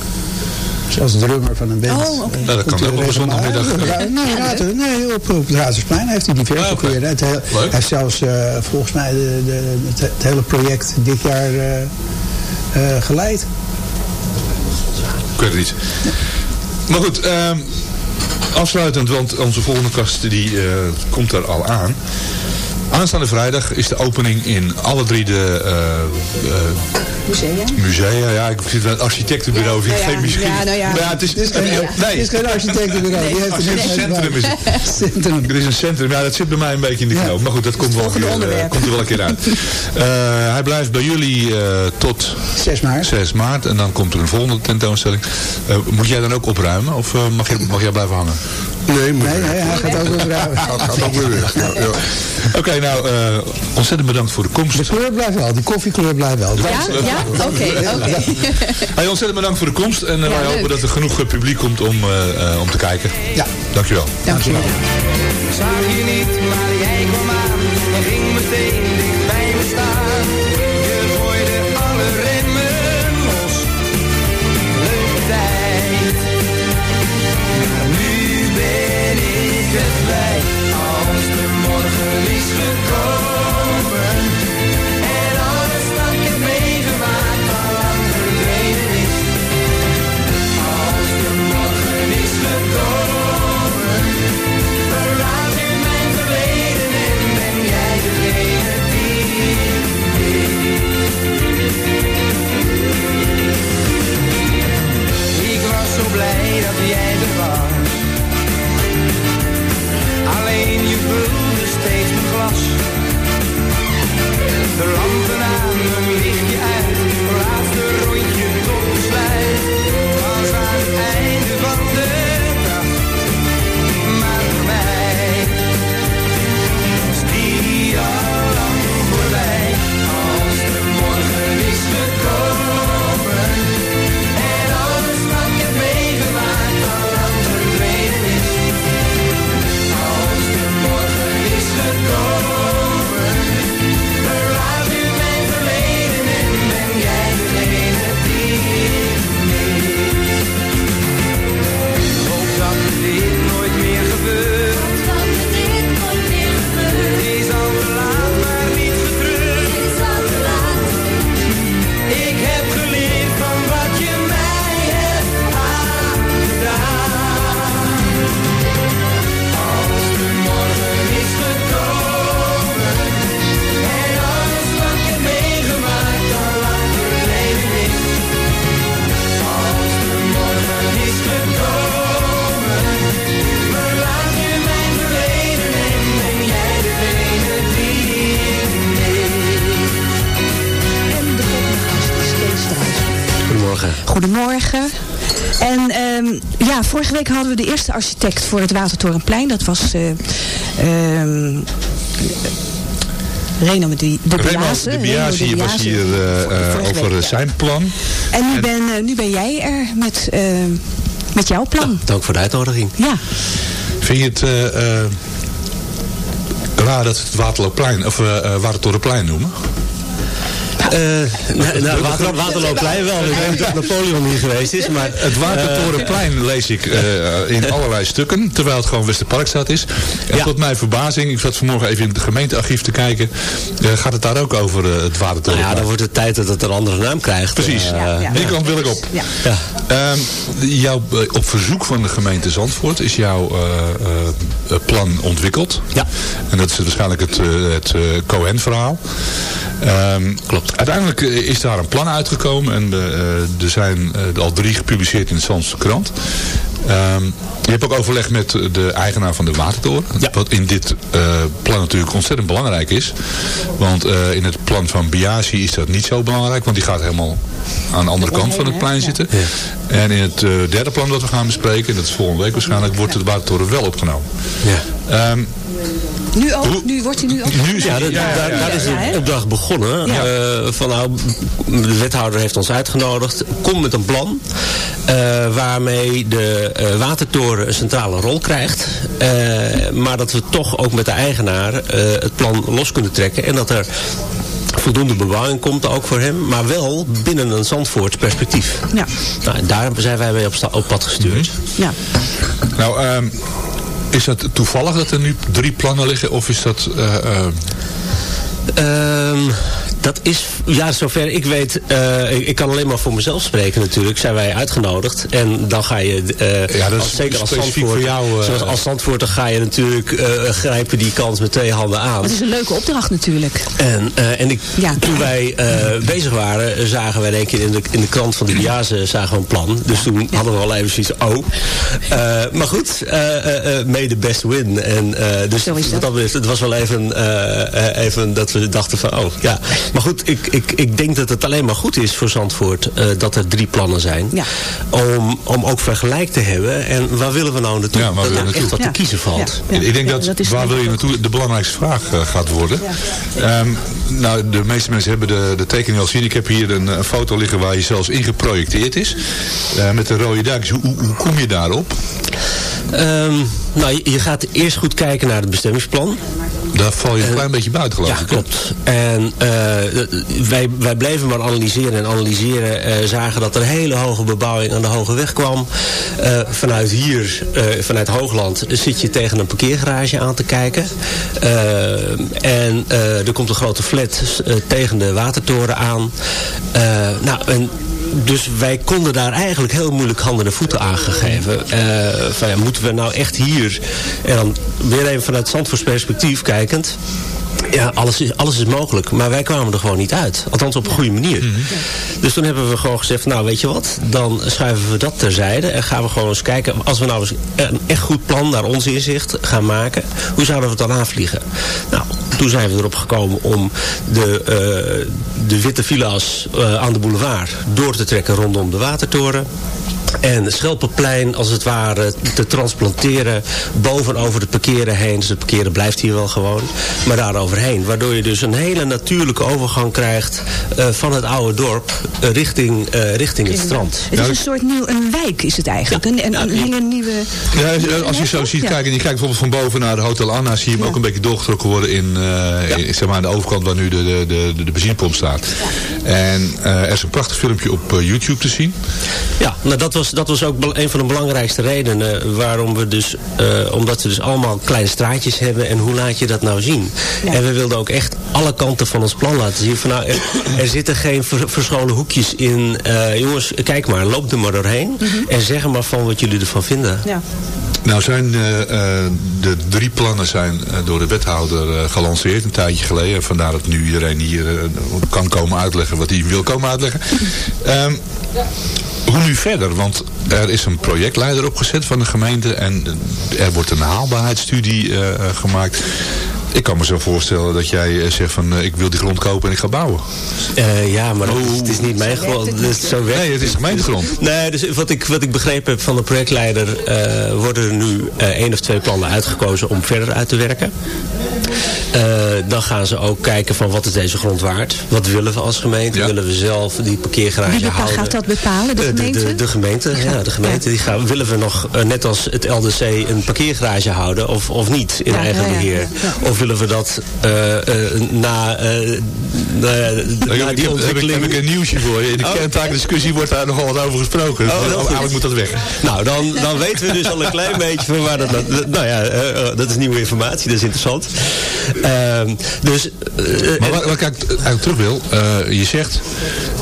Zelfs drummer van een band. Oh, okay. nou, dat kan ook op een zondagmiddag. Nee, nee op, op het Raadsersplein heeft hij diverse ah, okay. Het heel, hij heeft zelfs uh, volgens mij de, de, het, het, hele project dit jaar uh, uh, geleid. Ik weet het niet. Maar goed, uh, afsluitend, want onze volgende kast die, uh, komt er al aan. Aanstaande vrijdag is de opening in alle drie de uh, uh, musea. Musea, ja. Ik zit in het architectenbureau. Ja, ja, geen museum. Ja, nou ja. Maar ja, het is, het is, geen, nee. het is geen architectenbureau. Nee, het is een centrum. Is het. centrum. Er is een centrum. Ja, dat zit bij mij een beetje in de knoop. Maar goed, dat komt wel, keer, uh, komt er wel een keer uit. hij blijft bij jullie tot 6 maart. 6 maart. En dan komt er een volgende tentoonstelling. moet jij dan ook opruimen? Of mag, je, mag jij blijven hangen? Nee, nee, nee, hij gaat ook weer Hij gaat ook weer weg. Ja, ja. Oké, okay, nou, uh, ontzettend bedankt voor de komst. De kleur blijft wel, die koffiekleur blijft wel. Ja, ja? Oké, oké. Hey, ontzettend bedankt voor de komst. En uh, ja, wij leuk. hopen dat er genoeg publiek komt om, uh, om te kijken. Ja. Dankjewel. Dankjewel. Ik zag The love vorige week hadden we de eerste architect voor het Watertorenplein. Dat was... Uh, um, Reno de, de Biase. de Biase was hier uh, over zijn plan. En nu, en, ben, uh, nu ben jij er met, uh, met jouw plan. Ja, dank voor de uitnodiging. Ja. Vind je het raar dat we het Waterloopplein, of Watertorenplein noemen? Uh, nou, nou Water, Waterloopplein wel. Ik weet dat Napoleon hier geweest is. Maar, het Watertorenplein lees ik uh, in allerlei stukken. Terwijl het gewoon Westerparkstraat is. En ja. tot mijn verbazing, ik zat vanmorgen even in het gemeentearchief te kijken. Uh, gaat het daar ook over het Watertorenplein? Nou ja, dan wordt het tijd dat het een andere naam krijgt. Precies. Ja, ja. Die kant wil ik op. Ja. Um, jouw, op verzoek van de gemeente Zandvoort is jouw plan ontwikkeld. Ja. En dat is waarschijnlijk het, het Cohen-verhaal. Um, Klopt. Uiteindelijk eh, is daar een plan uitgekomen en uh, er zijn uh, al drie gepubliceerd in de Zandse krant. Um, je hebt ook overleg met de eigenaar van de watertoren. Ja. Wat in dit uh, plan natuurlijk ontzettend belangrijk is. Want uh, in het plan van Biasi is dat niet zo belangrijk. Want die gaat helemaal aan de andere kant van het plein zitten. Ja. En in het uh, derde plan dat we gaan bespreken, en dat is volgende week waarschijnlijk, wordt de watertoren wel opgenomen. Ja. Um, nu ook? Nu wordt hij nu ook? Nu ja, daar, daar, is de opdracht begonnen. Uh, van nou, de wethouder heeft ons uitgenodigd. Kom met een plan. Uh, waarmee de uh, watertoren een centrale rol krijgt. maar dat we toch ook met de eigenaar het plan los kunnen trekken. En dat er voldoende bebouwing komt ook voor hem, maar wel binnen een Zandvoorts perspectief. Ja. Nou, daar zijn wij mee op, op pad gestuurd. Ja. Nou, um, is dat toevallig dat er nu drie plannen liggen of is dat... Uh, uh... Um, dat is, ja, zover ik weet, uh, ik, ik, kan alleen maar voor mezelf spreken natuurlijk, zijn wij uitgenodigd. En dan ga je, uh, ja, dat als, zeker als Zandvoort, voor jou, uh, zoals als Zandvoort, ga je natuurlijk grijpen die kans met twee handen aan. Het is een leuke opdracht natuurlijk. En, en ik, ja. toen wij bezig waren, zagen wij een keer in de, in de krant van de Biase zagen we een plan. Dus toen hadden we al even zoiets, oh. maar goed, made the best win. En, dus dat. Dat, het was wel even, even dat we dachten van, oh ja. Maar goed, ik, ik, ik denk dat het alleen maar goed is voor Zandvoort uh, dat er drie plannen zijn. Ja. Om, om ook vergelijk te hebben. En waar willen we nou naartoe? Ja, waar dat er echt wat te kiezen valt. Ja. Ik denk dat, dat waar wil je naartoe de belangrijkste vraag uh, gaat worden. Um, nou, de meeste mensen hebben de, de tekening al zien. Ik heb hier een, een foto liggen waar je zelfs in geprojecteerd is. Uh, met de rode duikjes. Hoe, hoe, hoe kom je daarop? Um, nou, je, je gaat eerst goed kijken naar het bestemmingsplan. Daar val je een klein beetje buiten geloof ja, ik. klopt. En uh, wij, wij bleven maar analyseren en analyseren. Uh, zagen dat er hele hoge bebouwing aan de Hoge Weg kwam. Vanuit hier, vanuit Hoogland, zit je tegen een parkeergarage aan te kijken. en er komt een grote flat tegen de watertoren aan. nou, en dus wij konden daar eigenlijk heel moeilijk handen en voeten aangegeven. Uh, van, ja, moeten we nou echt hier... En dan weer even vanuit Zandvoors perspectief kijkend... Ja, alles is, alles is mogelijk. Maar wij kwamen er gewoon niet uit. Althans op een goede manier. Mm -hmm. Dus toen hebben we gewoon gezegd, nou weet je wat, dan schuiven we dat terzijde. En gaan we gewoon eens kijken, als we nou eens een echt goed plan naar ons inzicht gaan maken. Hoe zouden we het dan aanvliegen? Nou, toen zijn we erop gekomen om de, uh, de witte villa's uh, aan de boulevard door te trekken rondom de watertoren. En Schelpenplein als het ware te transplanteren bovenover het parkeren heen. Dus het parkeren blijft hier wel gewoon. Maar daar overheen. Waardoor je dus een hele natuurlijke overgang krijgt uh, van het oude dorp uh, richting, uh, richting het strand. Het is een soort nieuw, een wijk is het eigenlijk. Ja. Een, een, een, hele nieuwe... Ja, als je zo ziet ja. kijken, en je kijkt bijvoorbeeld van boven naar de Hotel Anna, zie je hem ook een beetje doorgetrokken worden in, in, zeg maar aan de overkant waar nu de, de, de, de benzinepomp staat. En er is een prachtig filmpje op YouTube te zien. Ja, nou dat was, dat was ook een van de belangrijkste redenen waarom we dus, omdat we dus allemaal kleine straatjes hebben en hoe laat je dat nou zien? Ja. En we wilden ook echt alle kanten van ons plan laten zien. Van, nou, er, er zitten geen ver, verscholen hoekjes in. Uh, jongens, kijk maar, loop er maar doorheen. Mm -hmm. En zeg maar van wat jullie ervan vinden. Ja. Nou zijn uh, de drie plannen zijn door de wethouder gelanceerd een tijdje geleden. Vandaar dat nu iedereen hier kan komen uitleggen wat hij wil komen uitleggen. Um, hoe nu verder? Want er is een projectleider opgezet van de gemeente en er wordt een haalbaarheidsstudie uh, gemaakt. Ik kan me zo voorstellen dat jij eh, zegt van eh, ik wil die grond kopen en ik ga bouwen. Eh, ja, maar dat is, het is niet mijn grond. Dus zo werkt Nee, het is gemeentegrond. Nee, dus wat ik, wat ik begrepen heb van de projectleider... eh, worden er nu eh, één of twee plannen uitgekozen om verder uit te werken. Eh, dan gaan ze ook kijken van wat is deze grond waard? Wat willen we als gemeente? Willen we zelf die parkeergarage Wie bepaalt, houden? gaat dat bepalen? De gemeente? De, de, gemeente, ja, de gemeente. Die gaan, willen we nog, net als het LDC, een parkeergarage houden of, of niet in Ja, eigen ja, ja, beheer? ja. Of willen we dat eh, eh, na, eh, na, na heb, die ik, heb, ik, ontwikkeling... heb ik een nieuwsje voor je. In de Oh. kerntakendiscussie wordt daar nogal wat over gesproken. Oh, Dus eigenlijk moet dat weg. Nou, dan, dan weten we dus al een klein beetje van waar dat... dat- Nou ja, eh, eh, dat is nieuwe informatie, dat is interessant. Ehm, dus... Maar waar ik eigenlijk terug wil, eh, je zegt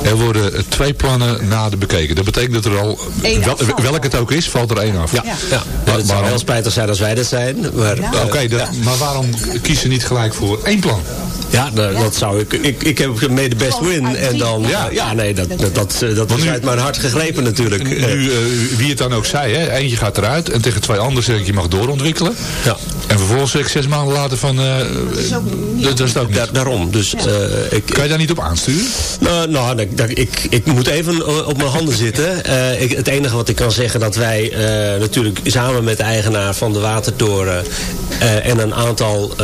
er worden twee plannen nader bekeken. Dat betekent dat er al, wel, welk het ook is, valt er één af. ja, ja. Maar- het zou waarom- heel spijtig zijn als wij dat zijn. Maar, Oké, maar waarom kiezen ze niet gelijk voor één plan? Ja, dat, dat zou ik. Ik, ik heb made the best win. En dan. Ja, ja nee, dat, dat, dat, dat is nu- uit mijn hart gegrepen natuurlijk. Nu, Eh, eh, wie het dan ook zei, hè, eentje gaat eruit en tegen twee anderen zeg ik je mag doorontwikkelen. Ja. En vervolgens zeg ik zes maanden later van, eh, dat, is het ook niet. daar- daarom. Dus eh, ik, Kan je daar niet op aansturen? Nou, nou dat- ik, ik moet even op mijn handen zitten. Eh, ik, het enige wat ik kan zeggen dat wij eh, natuurlijk samen met de eigenaar van de Watertoren eh, en een aantal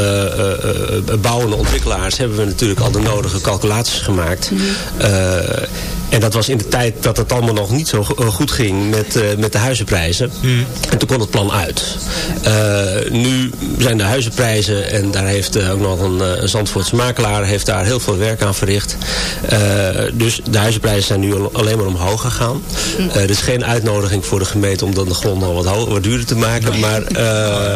bouwende ontwikkelaars hebben we natuurlijk al de nodige calculaties gemaakt. Eh, en dat was in de tijd dat het allemaal nog niet zo go- goed ging met, eh, met de huizenprijzen. En toen kon het plan uit. Eh, nu zijn de huizenprijzen, en daar heeft eh, ook nog een, eh, een Zandvoortse makelaar heeft daar heel veel werk aan verricht. Eh, dus de huizenprijzen zijn nu al- alleen maar omhoog gegaan. Eh, er is geen uitnodiging voor de gemeente om dan de grond nog wat, wat duurder te maken. Maar eh,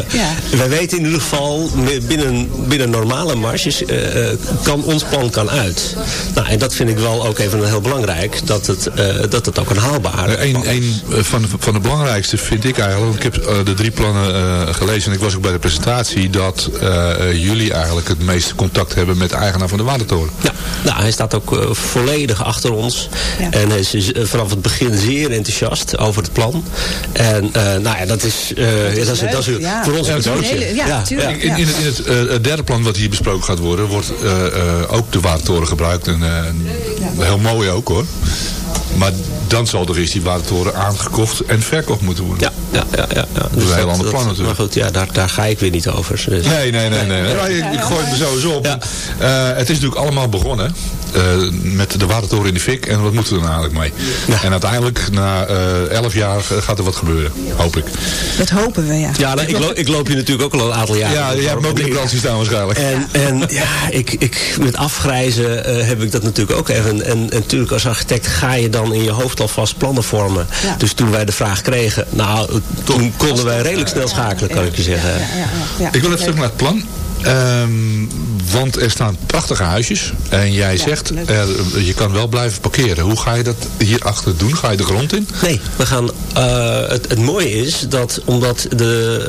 wij weten in ieder geval, me- binnen, binnen normale marges eh, eh, kan ons plan kan uit. Nou, en dat vind ik wel ook even heel belangrijk, dat het, eh, dat het ook een haalbaar Een, een van, van de belangrijkste vind ik eigenlijk, want ik heb de drie plannen eh, gelezen en ik was ook bij de presentatie, dat eh, eh, jullie eigenlijk het meeste contact hebben met de eigenaar van de Watertoren. Ja, nou, hij staat ook volledig achter ons. En hij is vanaf het begin zeer enthousiast over het plan. En eh, nou ja, dat is, eh, dat is, dat is, leuk, ja. voor ons Ja, een natuurlijk. cadeautje. Hele- ja, tuurlijk. In, in, het, in het, het derde plan wat hier besproken gaat worden, wordt eh, eh, ook de Watertoren gebruikt. En, eh, Heel mooi ook hoor. Maar dan zal er eerst die Watertoren aangekocht en verkocht moeten worden. Ja, ja, ja. ja, ja. Dat is een heel ander plan natuurlijk. Maar goed, ja, daar, daar ga ik weer niet over. Dus. Nee, nee, nee. nee. Ja, ik, ik gooi het er sowieso op. Eh, het is natuurlijk allemaal begonnen eh, met de watertoren in de fik. En wat moeten we er nou eigenlijk mee? En uiteindelijk, na eh, elf jaar, gaat er wat gebeuren. Hoop ik. Dat hopen we, ja. Ja, nou, ik, loop, ik loop hier natuurlijk ook al een aantal jaren. Ja, jij hebt me ook in de brand zien staan waarschijnlijk. En, en ja, ik, ik, met afgrijzen eh, heb ik dat natuurlijk ook even. En, en natuurlijk als architect ga je dan in je hoofd alvast plannen vormen. Ja. Dus toen wij de vraag kregen, nou, toen konden wij redelijk snel schakelen, kan ik je zeggen. Ik wil even terug naar het plan. Ehm, want er staan prachtige huisjes. En jij zegt, er, je kan wel blijven parkeren. Hoe ga je dat hierachter doen? Ga je de grond in? Nee, we gaan, eh, het, het mooie is dat omdat de,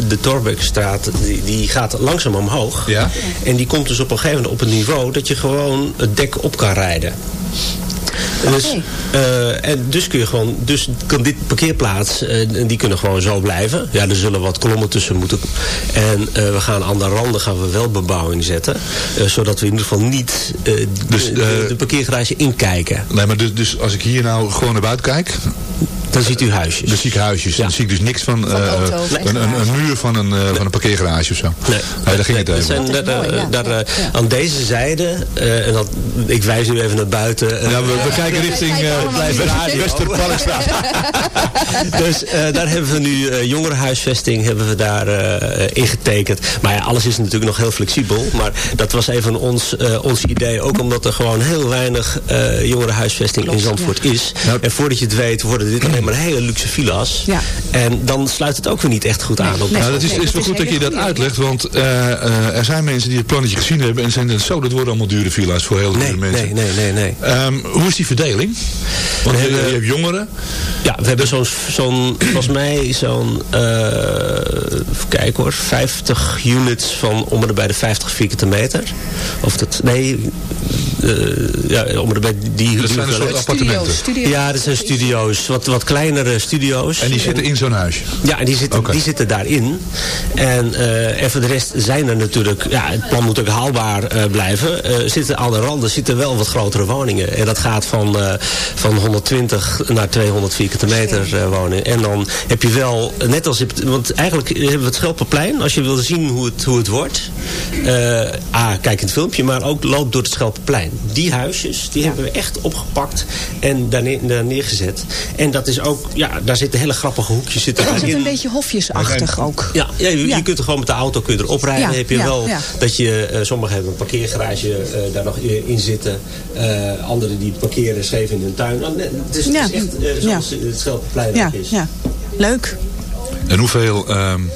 eh, de Torbekstraat, die, die gaat langzaam omhoog. Ja. En die komt dus op een gegeven moment op een niveau dat je gewoon het dek op kan rijden. Dus, eh, en dus kun je gewoon, dus kan dit parkeerplaats, en die kunnen gewoon zo blijven. Ja, er zullen wat kolommen tussen moeten. En eh, we gaan aan de randen gaan we wel bebouwing zetten. zodat we in ieder geval niet eh, Dus, de, de, de parkeergarage inkijken. Nee, maar dus, dus als ik hier nou gewoon naar buiten kijk... Dan ziet u huisjes. Dan zie ik huisjes. Dan zie ik dus niks van, eh, auto's en een, een, een muur van een, eh, van een parkeergarage of zo. Nee, daar ging het Dat even. zijn, daar, eh, Aan deze zijde, eh, en dat, ik wijs nu even naar buiten. eh, Ja, we, we kijken richting uh, Westerparkstraat. dus eh, daar hebben we nu uh, jongerenhuisvesting hebben we daar uh, ingetekend. Maar ja, alles is natuurlijk nog heel flexibel. Maar dat was even ons, uh, ons idee. Ook omdat er gewoon heel weinig uh, jongerenhuisvesting Klopt, in Zandvoort ja. is. Nou, en voordat je het weet worden dit alleen maar hele luxe villa's. Ja. En dan sluit het ook weer niet echt goed aan. Op nou, dat is, is wel goed dat je dat uitlegt. Want uh, er zijn mensen die het plannetje gezien hebben. En zijn zo, dat worden allemaal dure villa's voor heel nee, dure mensen. Nee, nee, nee. nee. Um, hoe is die verdeling? Want we hebben, je hebt jongeren. Ja, we hebben zo'n, zo'n volgens mij zo'n, uh, kijk hoor, 50 units van om en bij de 50 vierkante meter. Of dat, nee, ja, om erbij die... Dat zijn een soort appartementen? Studio's. Ja, dat zijn studio's. Wat, wat kleinere studio's. En die zitten in zo'n huisje? Ja, en die zitten, die zitten daarin. En, en voor de rest zijn er natuurlijk... Ja, het plan moet ook haalbaar blijven. zitten aan de randen zitten wel wat grotere woningen. En dat gaat van, van 120 naar 200 vierkante meter woningen. En dan heb je wel, net als... Want eigenlijk hebben we het Schelpenplein. Als je wil zien hoe het, hoe het wordt. ah, kijk in het filmpje. Maar ook loop door het Schelpenplein. Die huisjes, die hebben we echt opgepakt. En daar, neer, daar, neergezet. En dat is ook... Ja, daar zitten hele grappige hoekjes zitten Het zit een beetje hofjesachtig ook. Ja, ja, je, je kunt er gewoon met de auto kun je erop rijden. heb je wel dat je... Uh, sommigen hebben een parkeergarage uh, daar nog in zitten. Uh, anderen die parkeren scheef in hun tuin. Nou, het, is, het is echt zoals het Schelpenplein ja. is. Ja. Leuk. En hoeveel um,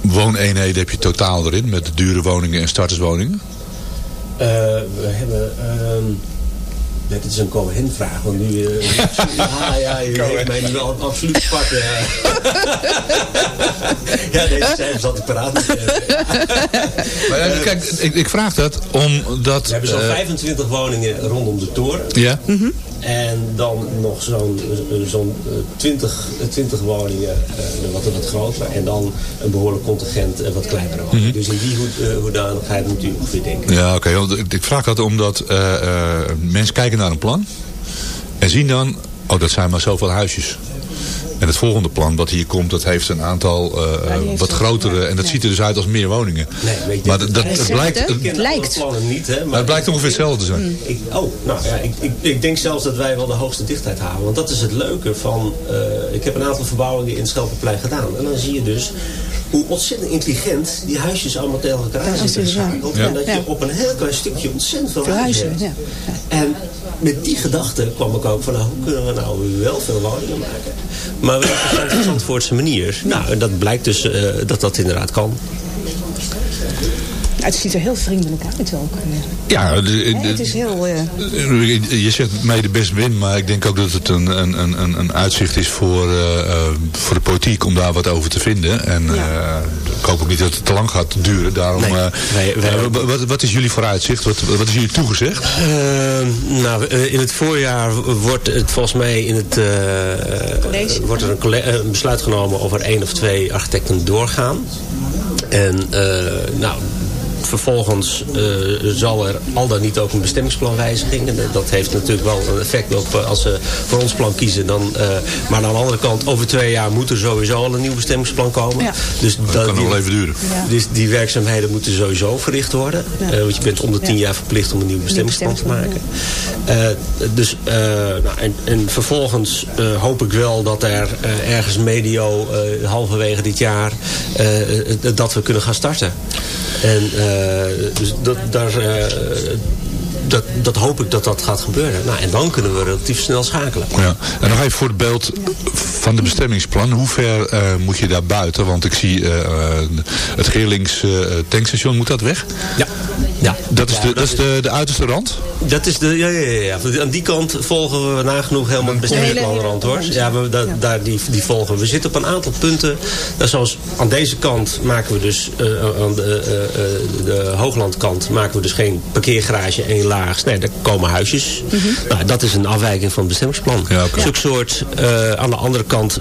wooneenheden heb je totaal erin? Met dure woningen en starterswoningen? Uh, we hebben... Dit is een Cohen-vraag, want nu... Uh, ja, ja, je heeft mij nu wel absoluut pakken. ja, deze cijfers had ik paraat maar ja, kijk, ik, ik, vraag dat omdat... We hebben zo'n uh, 25 woningen rondom de toren. Ja. Mm -hmm. En dan nog zo'n zo'n 20, 20 woningen, uh, wat, wat groter. En dan een behoorlijk contingent wat kleinere woningen. Mm -hmm. Dus in die ho hoedanigheid moet u ongeveer denken. Ja, oké. Okay. Ik vraag dat omdat mensen kijken naar een plan. En zien dan, oh dat zijn maar zoveel huisjes. En het volgende plan wat hier komt, dat heeft een aantal uh, ja, wat grotere. Ja, en dat ja. ziet er dus uit als meer woningen. Nee, weet je, maar dat, dat, het blijkt, het, het lijkt. Niet, hè, maar, maar het blijkt ongeveer hetzelfde te zijn. Mm. Ik, oh, nou ja, ik, ik, ik, denk zelfs dat wij wel de hoogste dichtheid halen. Want dat is het leuke van... Uh, ik heb een aantal verbouwingen in het Schelpenplein gedaan. En dan zie je dus hoe ontzettend intelligent die huisjes allemaal tegen elkaar zitten geschakeld. En dat je op een heel klein stukje ontzettend veel huizen hebt. En met die gedachte kwam ik ook van, nou, hoe kunnen we nou wel veel woningen maken? Maar wel op een Zandvoortse manier. Nou, en dat blijkt dus uh, dat dat inderdaad kan. Het ziet er heel vriendelijk uit ook. Ja, de, de, het is heel... Uh... Je zegt mij de best win, maar ik denk ook dat het een, een, een, een uitzicht is voor, uh, voor de politiek om daar wat over te vinden. En ja. uh, ik hoop ook niet dat het te lang gaat duren. Daarom, nee, wij, wij, wat, wat is jullie vooruitzicht? Wat, wat is jullie toegezegd? nou, in het voorjaar wordt het volgens mij in het, wordt er een, een besluit genomen of er één of twee architecten doorgaan. En nou, vervolgens uh, zal er al dan niet ook een bestemmingsplanwijziging. En dat heeft natuurlijk wel een effect op als ze voor ons plan kiezen. Dan, uh, maar aan de andere kant, over twee jaar moet er sowieso al een nieuw bestemmingsplan komen. Ja. Dus dat, dat kan nog wel even duren. Ja. Dus die werkzaamheden moeten sowieso verricht worden. Ja. Uh, want je bent om de tien jaar verplicht om een nieuw bestemmingsplan te maken. Dus, nou, en, en vervolgens hoop ik wel dat er ergens medio halverwege dit jaar dat we kunnen gaan starten. En dus dat, daar, dat, dat hoop ik dat dat gaat gebeuren. Nou, en dan kunnen we relatief snel schakelen. Ja. En nog even voor het beeld van de bestemmingsplan. Hoe ver moet je daar buiten? Want ik zie het Geerlings tankstation, moet dat weg? Ja. ja. Dat is, de, dat is de, de uiterste rand? Dat is de, ja, ja, ja, ja. Aan die kant volgen we nagenoeg helemaal het bestemmingsplanrand hoor. Ja, we, da, daar, die, die volgen we. zitten op een aantal punten. Nou, zoals aan deze kant maken we dus, uh, aan de, uh, de hooglandkant maken we dus geen parkeergarage één laags. Nee, daar komen huisjes. Mm -hmm. nou, dat is een afwijking van het bestemmingsplan. Ja, okay. Zulk soort, uh, aan de andere kant,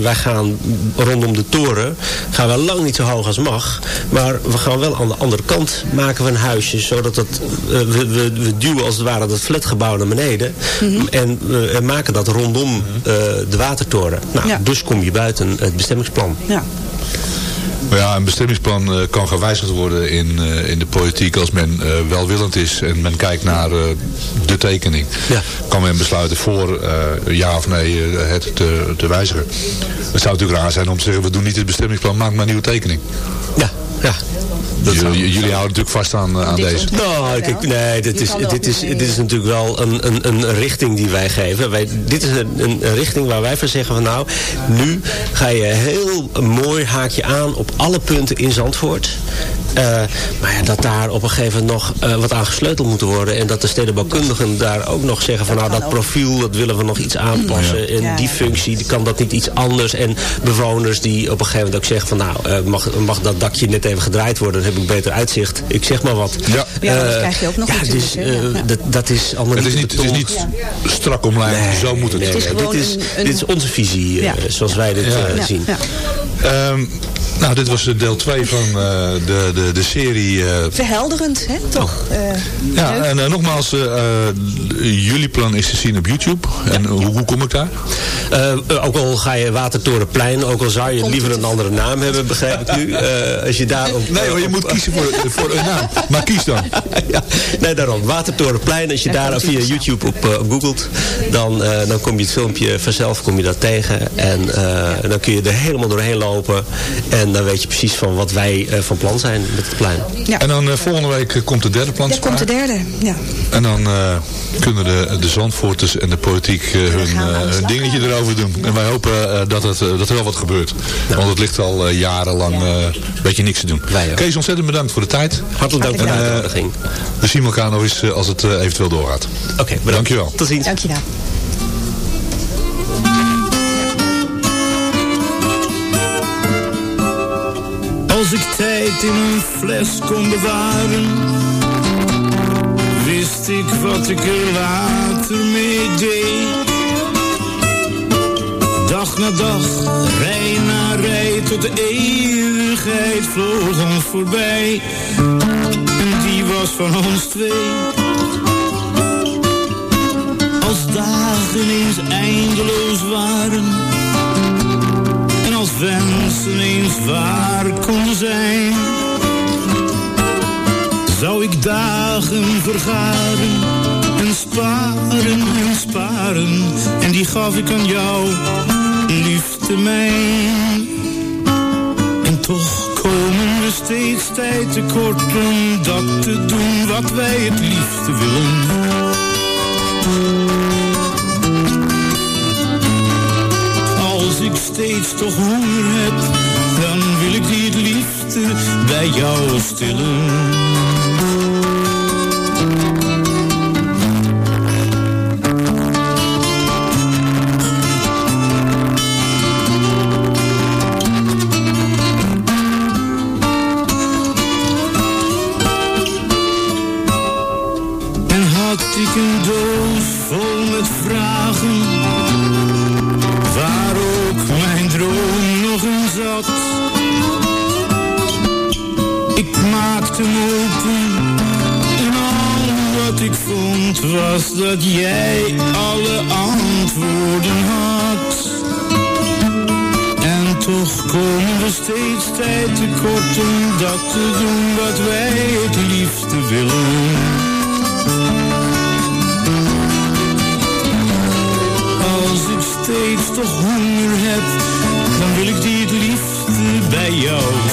wij gaan rondom de toren, gaan we lang niet zo hoog als mag. Maar we gaan wel aan de andere kant maken we een huisje, zodat het, we, we, we duwen als het ware dat flatgebouw naar beneden. Mm -hmm. En uh, maken dat rondom uh, de watertoren. Nou, ja. dus kom je buiten het bestemmingsplan. Ja. Maar ja, een bestemmingsplan uh, kan gewijzigd worden in, uh, in de politiek als men uh, welwillend is en men kijkt naar de tekening. Ja. Kan men besluiten voor ja of nee het te, te wijzigen. Het zou natuurlijk raar zijn om te zeggen, we doen niet het bestemmingsplan, maak maar een nieuwe tekening. Ja, ja. Jullie, jullie houden natuurlijk vast aan, aan deze. Nou, kijk, nee, dit is, dit, is, dit is natuurlijk wel een, een, een richting die wij geven. Wij, dit is een, een richting waar wij van zeggen van nou, nu ga je heel mooi haak je aan op alle punten in Zandvoort. maar ja, dat daar op een gegeven moment nog wat aan gesleuteld moet worden. En dat de stedenbouwkundigen daar ook nog zeggen van nou dat profiel, dat willen we nog iets aanpassen. En die functie, kan dat niet iets anders. En bewoners die op een gegeven moment ook zeggen van nou, mag, mag dat dakje net even gedraaid worden, dan heb ik beter uitzicht. Ik zeg maar wat. Ja, ja dat krijg je ook nog ja, dus, dat, dat is allemaal het is niet, het is niet strak omlijnd, nee, zo moet het. Nee, dit, is, dit is onze visie, zoals wij dit zien. Um, nou, dit was deel 2 van uh, de, de, de serie... Uh... Verhelderend, hè, toch? Uh, ja, leuk. en nogmaals, jullie plan is te zien op YouTube. En hoe, hoe, kom ik daar? ook al ga je Watertorenplein, ook al zou je Komt liever een andere naam hebben, begrijp ik nu. als je daar op, nee hoor, je moet kiezen voor, voor een naam. Maar kies dan. ja, nee, daarom. Watertorenplein, als je daar via YouTube op, googelt, dan, dan kom je het filmpje vanzelf kom je dat tegen. En dan kun je er helemaal doorheen lopen. En en dan weet je precies van wat wij uh, van plan zijn met het plein. Ja. En dan uh, volgende week uh, komt de derde plan. Ja, komt de derde, ja. En dan kunnen de, de Zandvoorters en de politiek hun, hun dingetje erover doen. En wij hopen dat, het, dat er wel wat gebeurt. Nou. Want het ligt al jarenlang een beetje niks te doen. Kees, ontzettend bedankt voor de tijd. Hartelijk dank voor de uitnodiging. We zien elkaar nog eens als het eventueel doorgaat. Oké, okay, Dankjewel. Tot ziens. Dankjewel. Als ik tijd in een fles kon bewaren, wist ik wat ik er later mee deed. Dag na dag, rij na rij, tot de eeuwigheid vloog ons voorbij. En die was van ons twee. Als dagen eens eindeloos waren wensen eens waar kon zijn. Zou ik dagen vergaren en sparen en sparen. En die gaf ik aan jou, liefde mijn. En toch komen we steeds tijd tekort om dat te doen wat wij het liefste willen. Steeds toch honger heb, dan wil ik die het liefste bij jou stillen. Was dat jij alle antwoorden had. En toch komen we steeds tijd tekort om dat te doen wat wij het liefste willen. Als ik steeds toch honger heb, dan wil ik die het liefste bij jou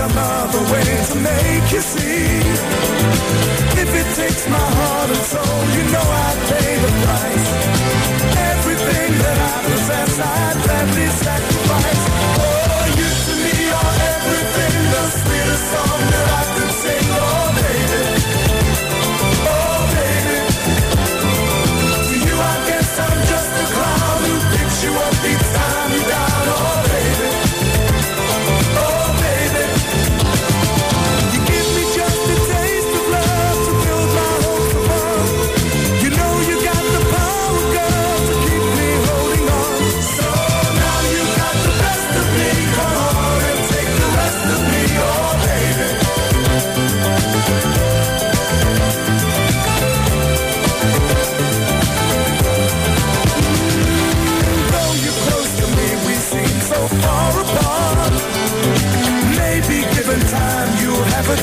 some other way to make you see. If it takes my heart and soul, you know I'd pay the price. Everything that I possess, I'd gladly sacrifice. Oh, you to me are everything, the sweetest song that I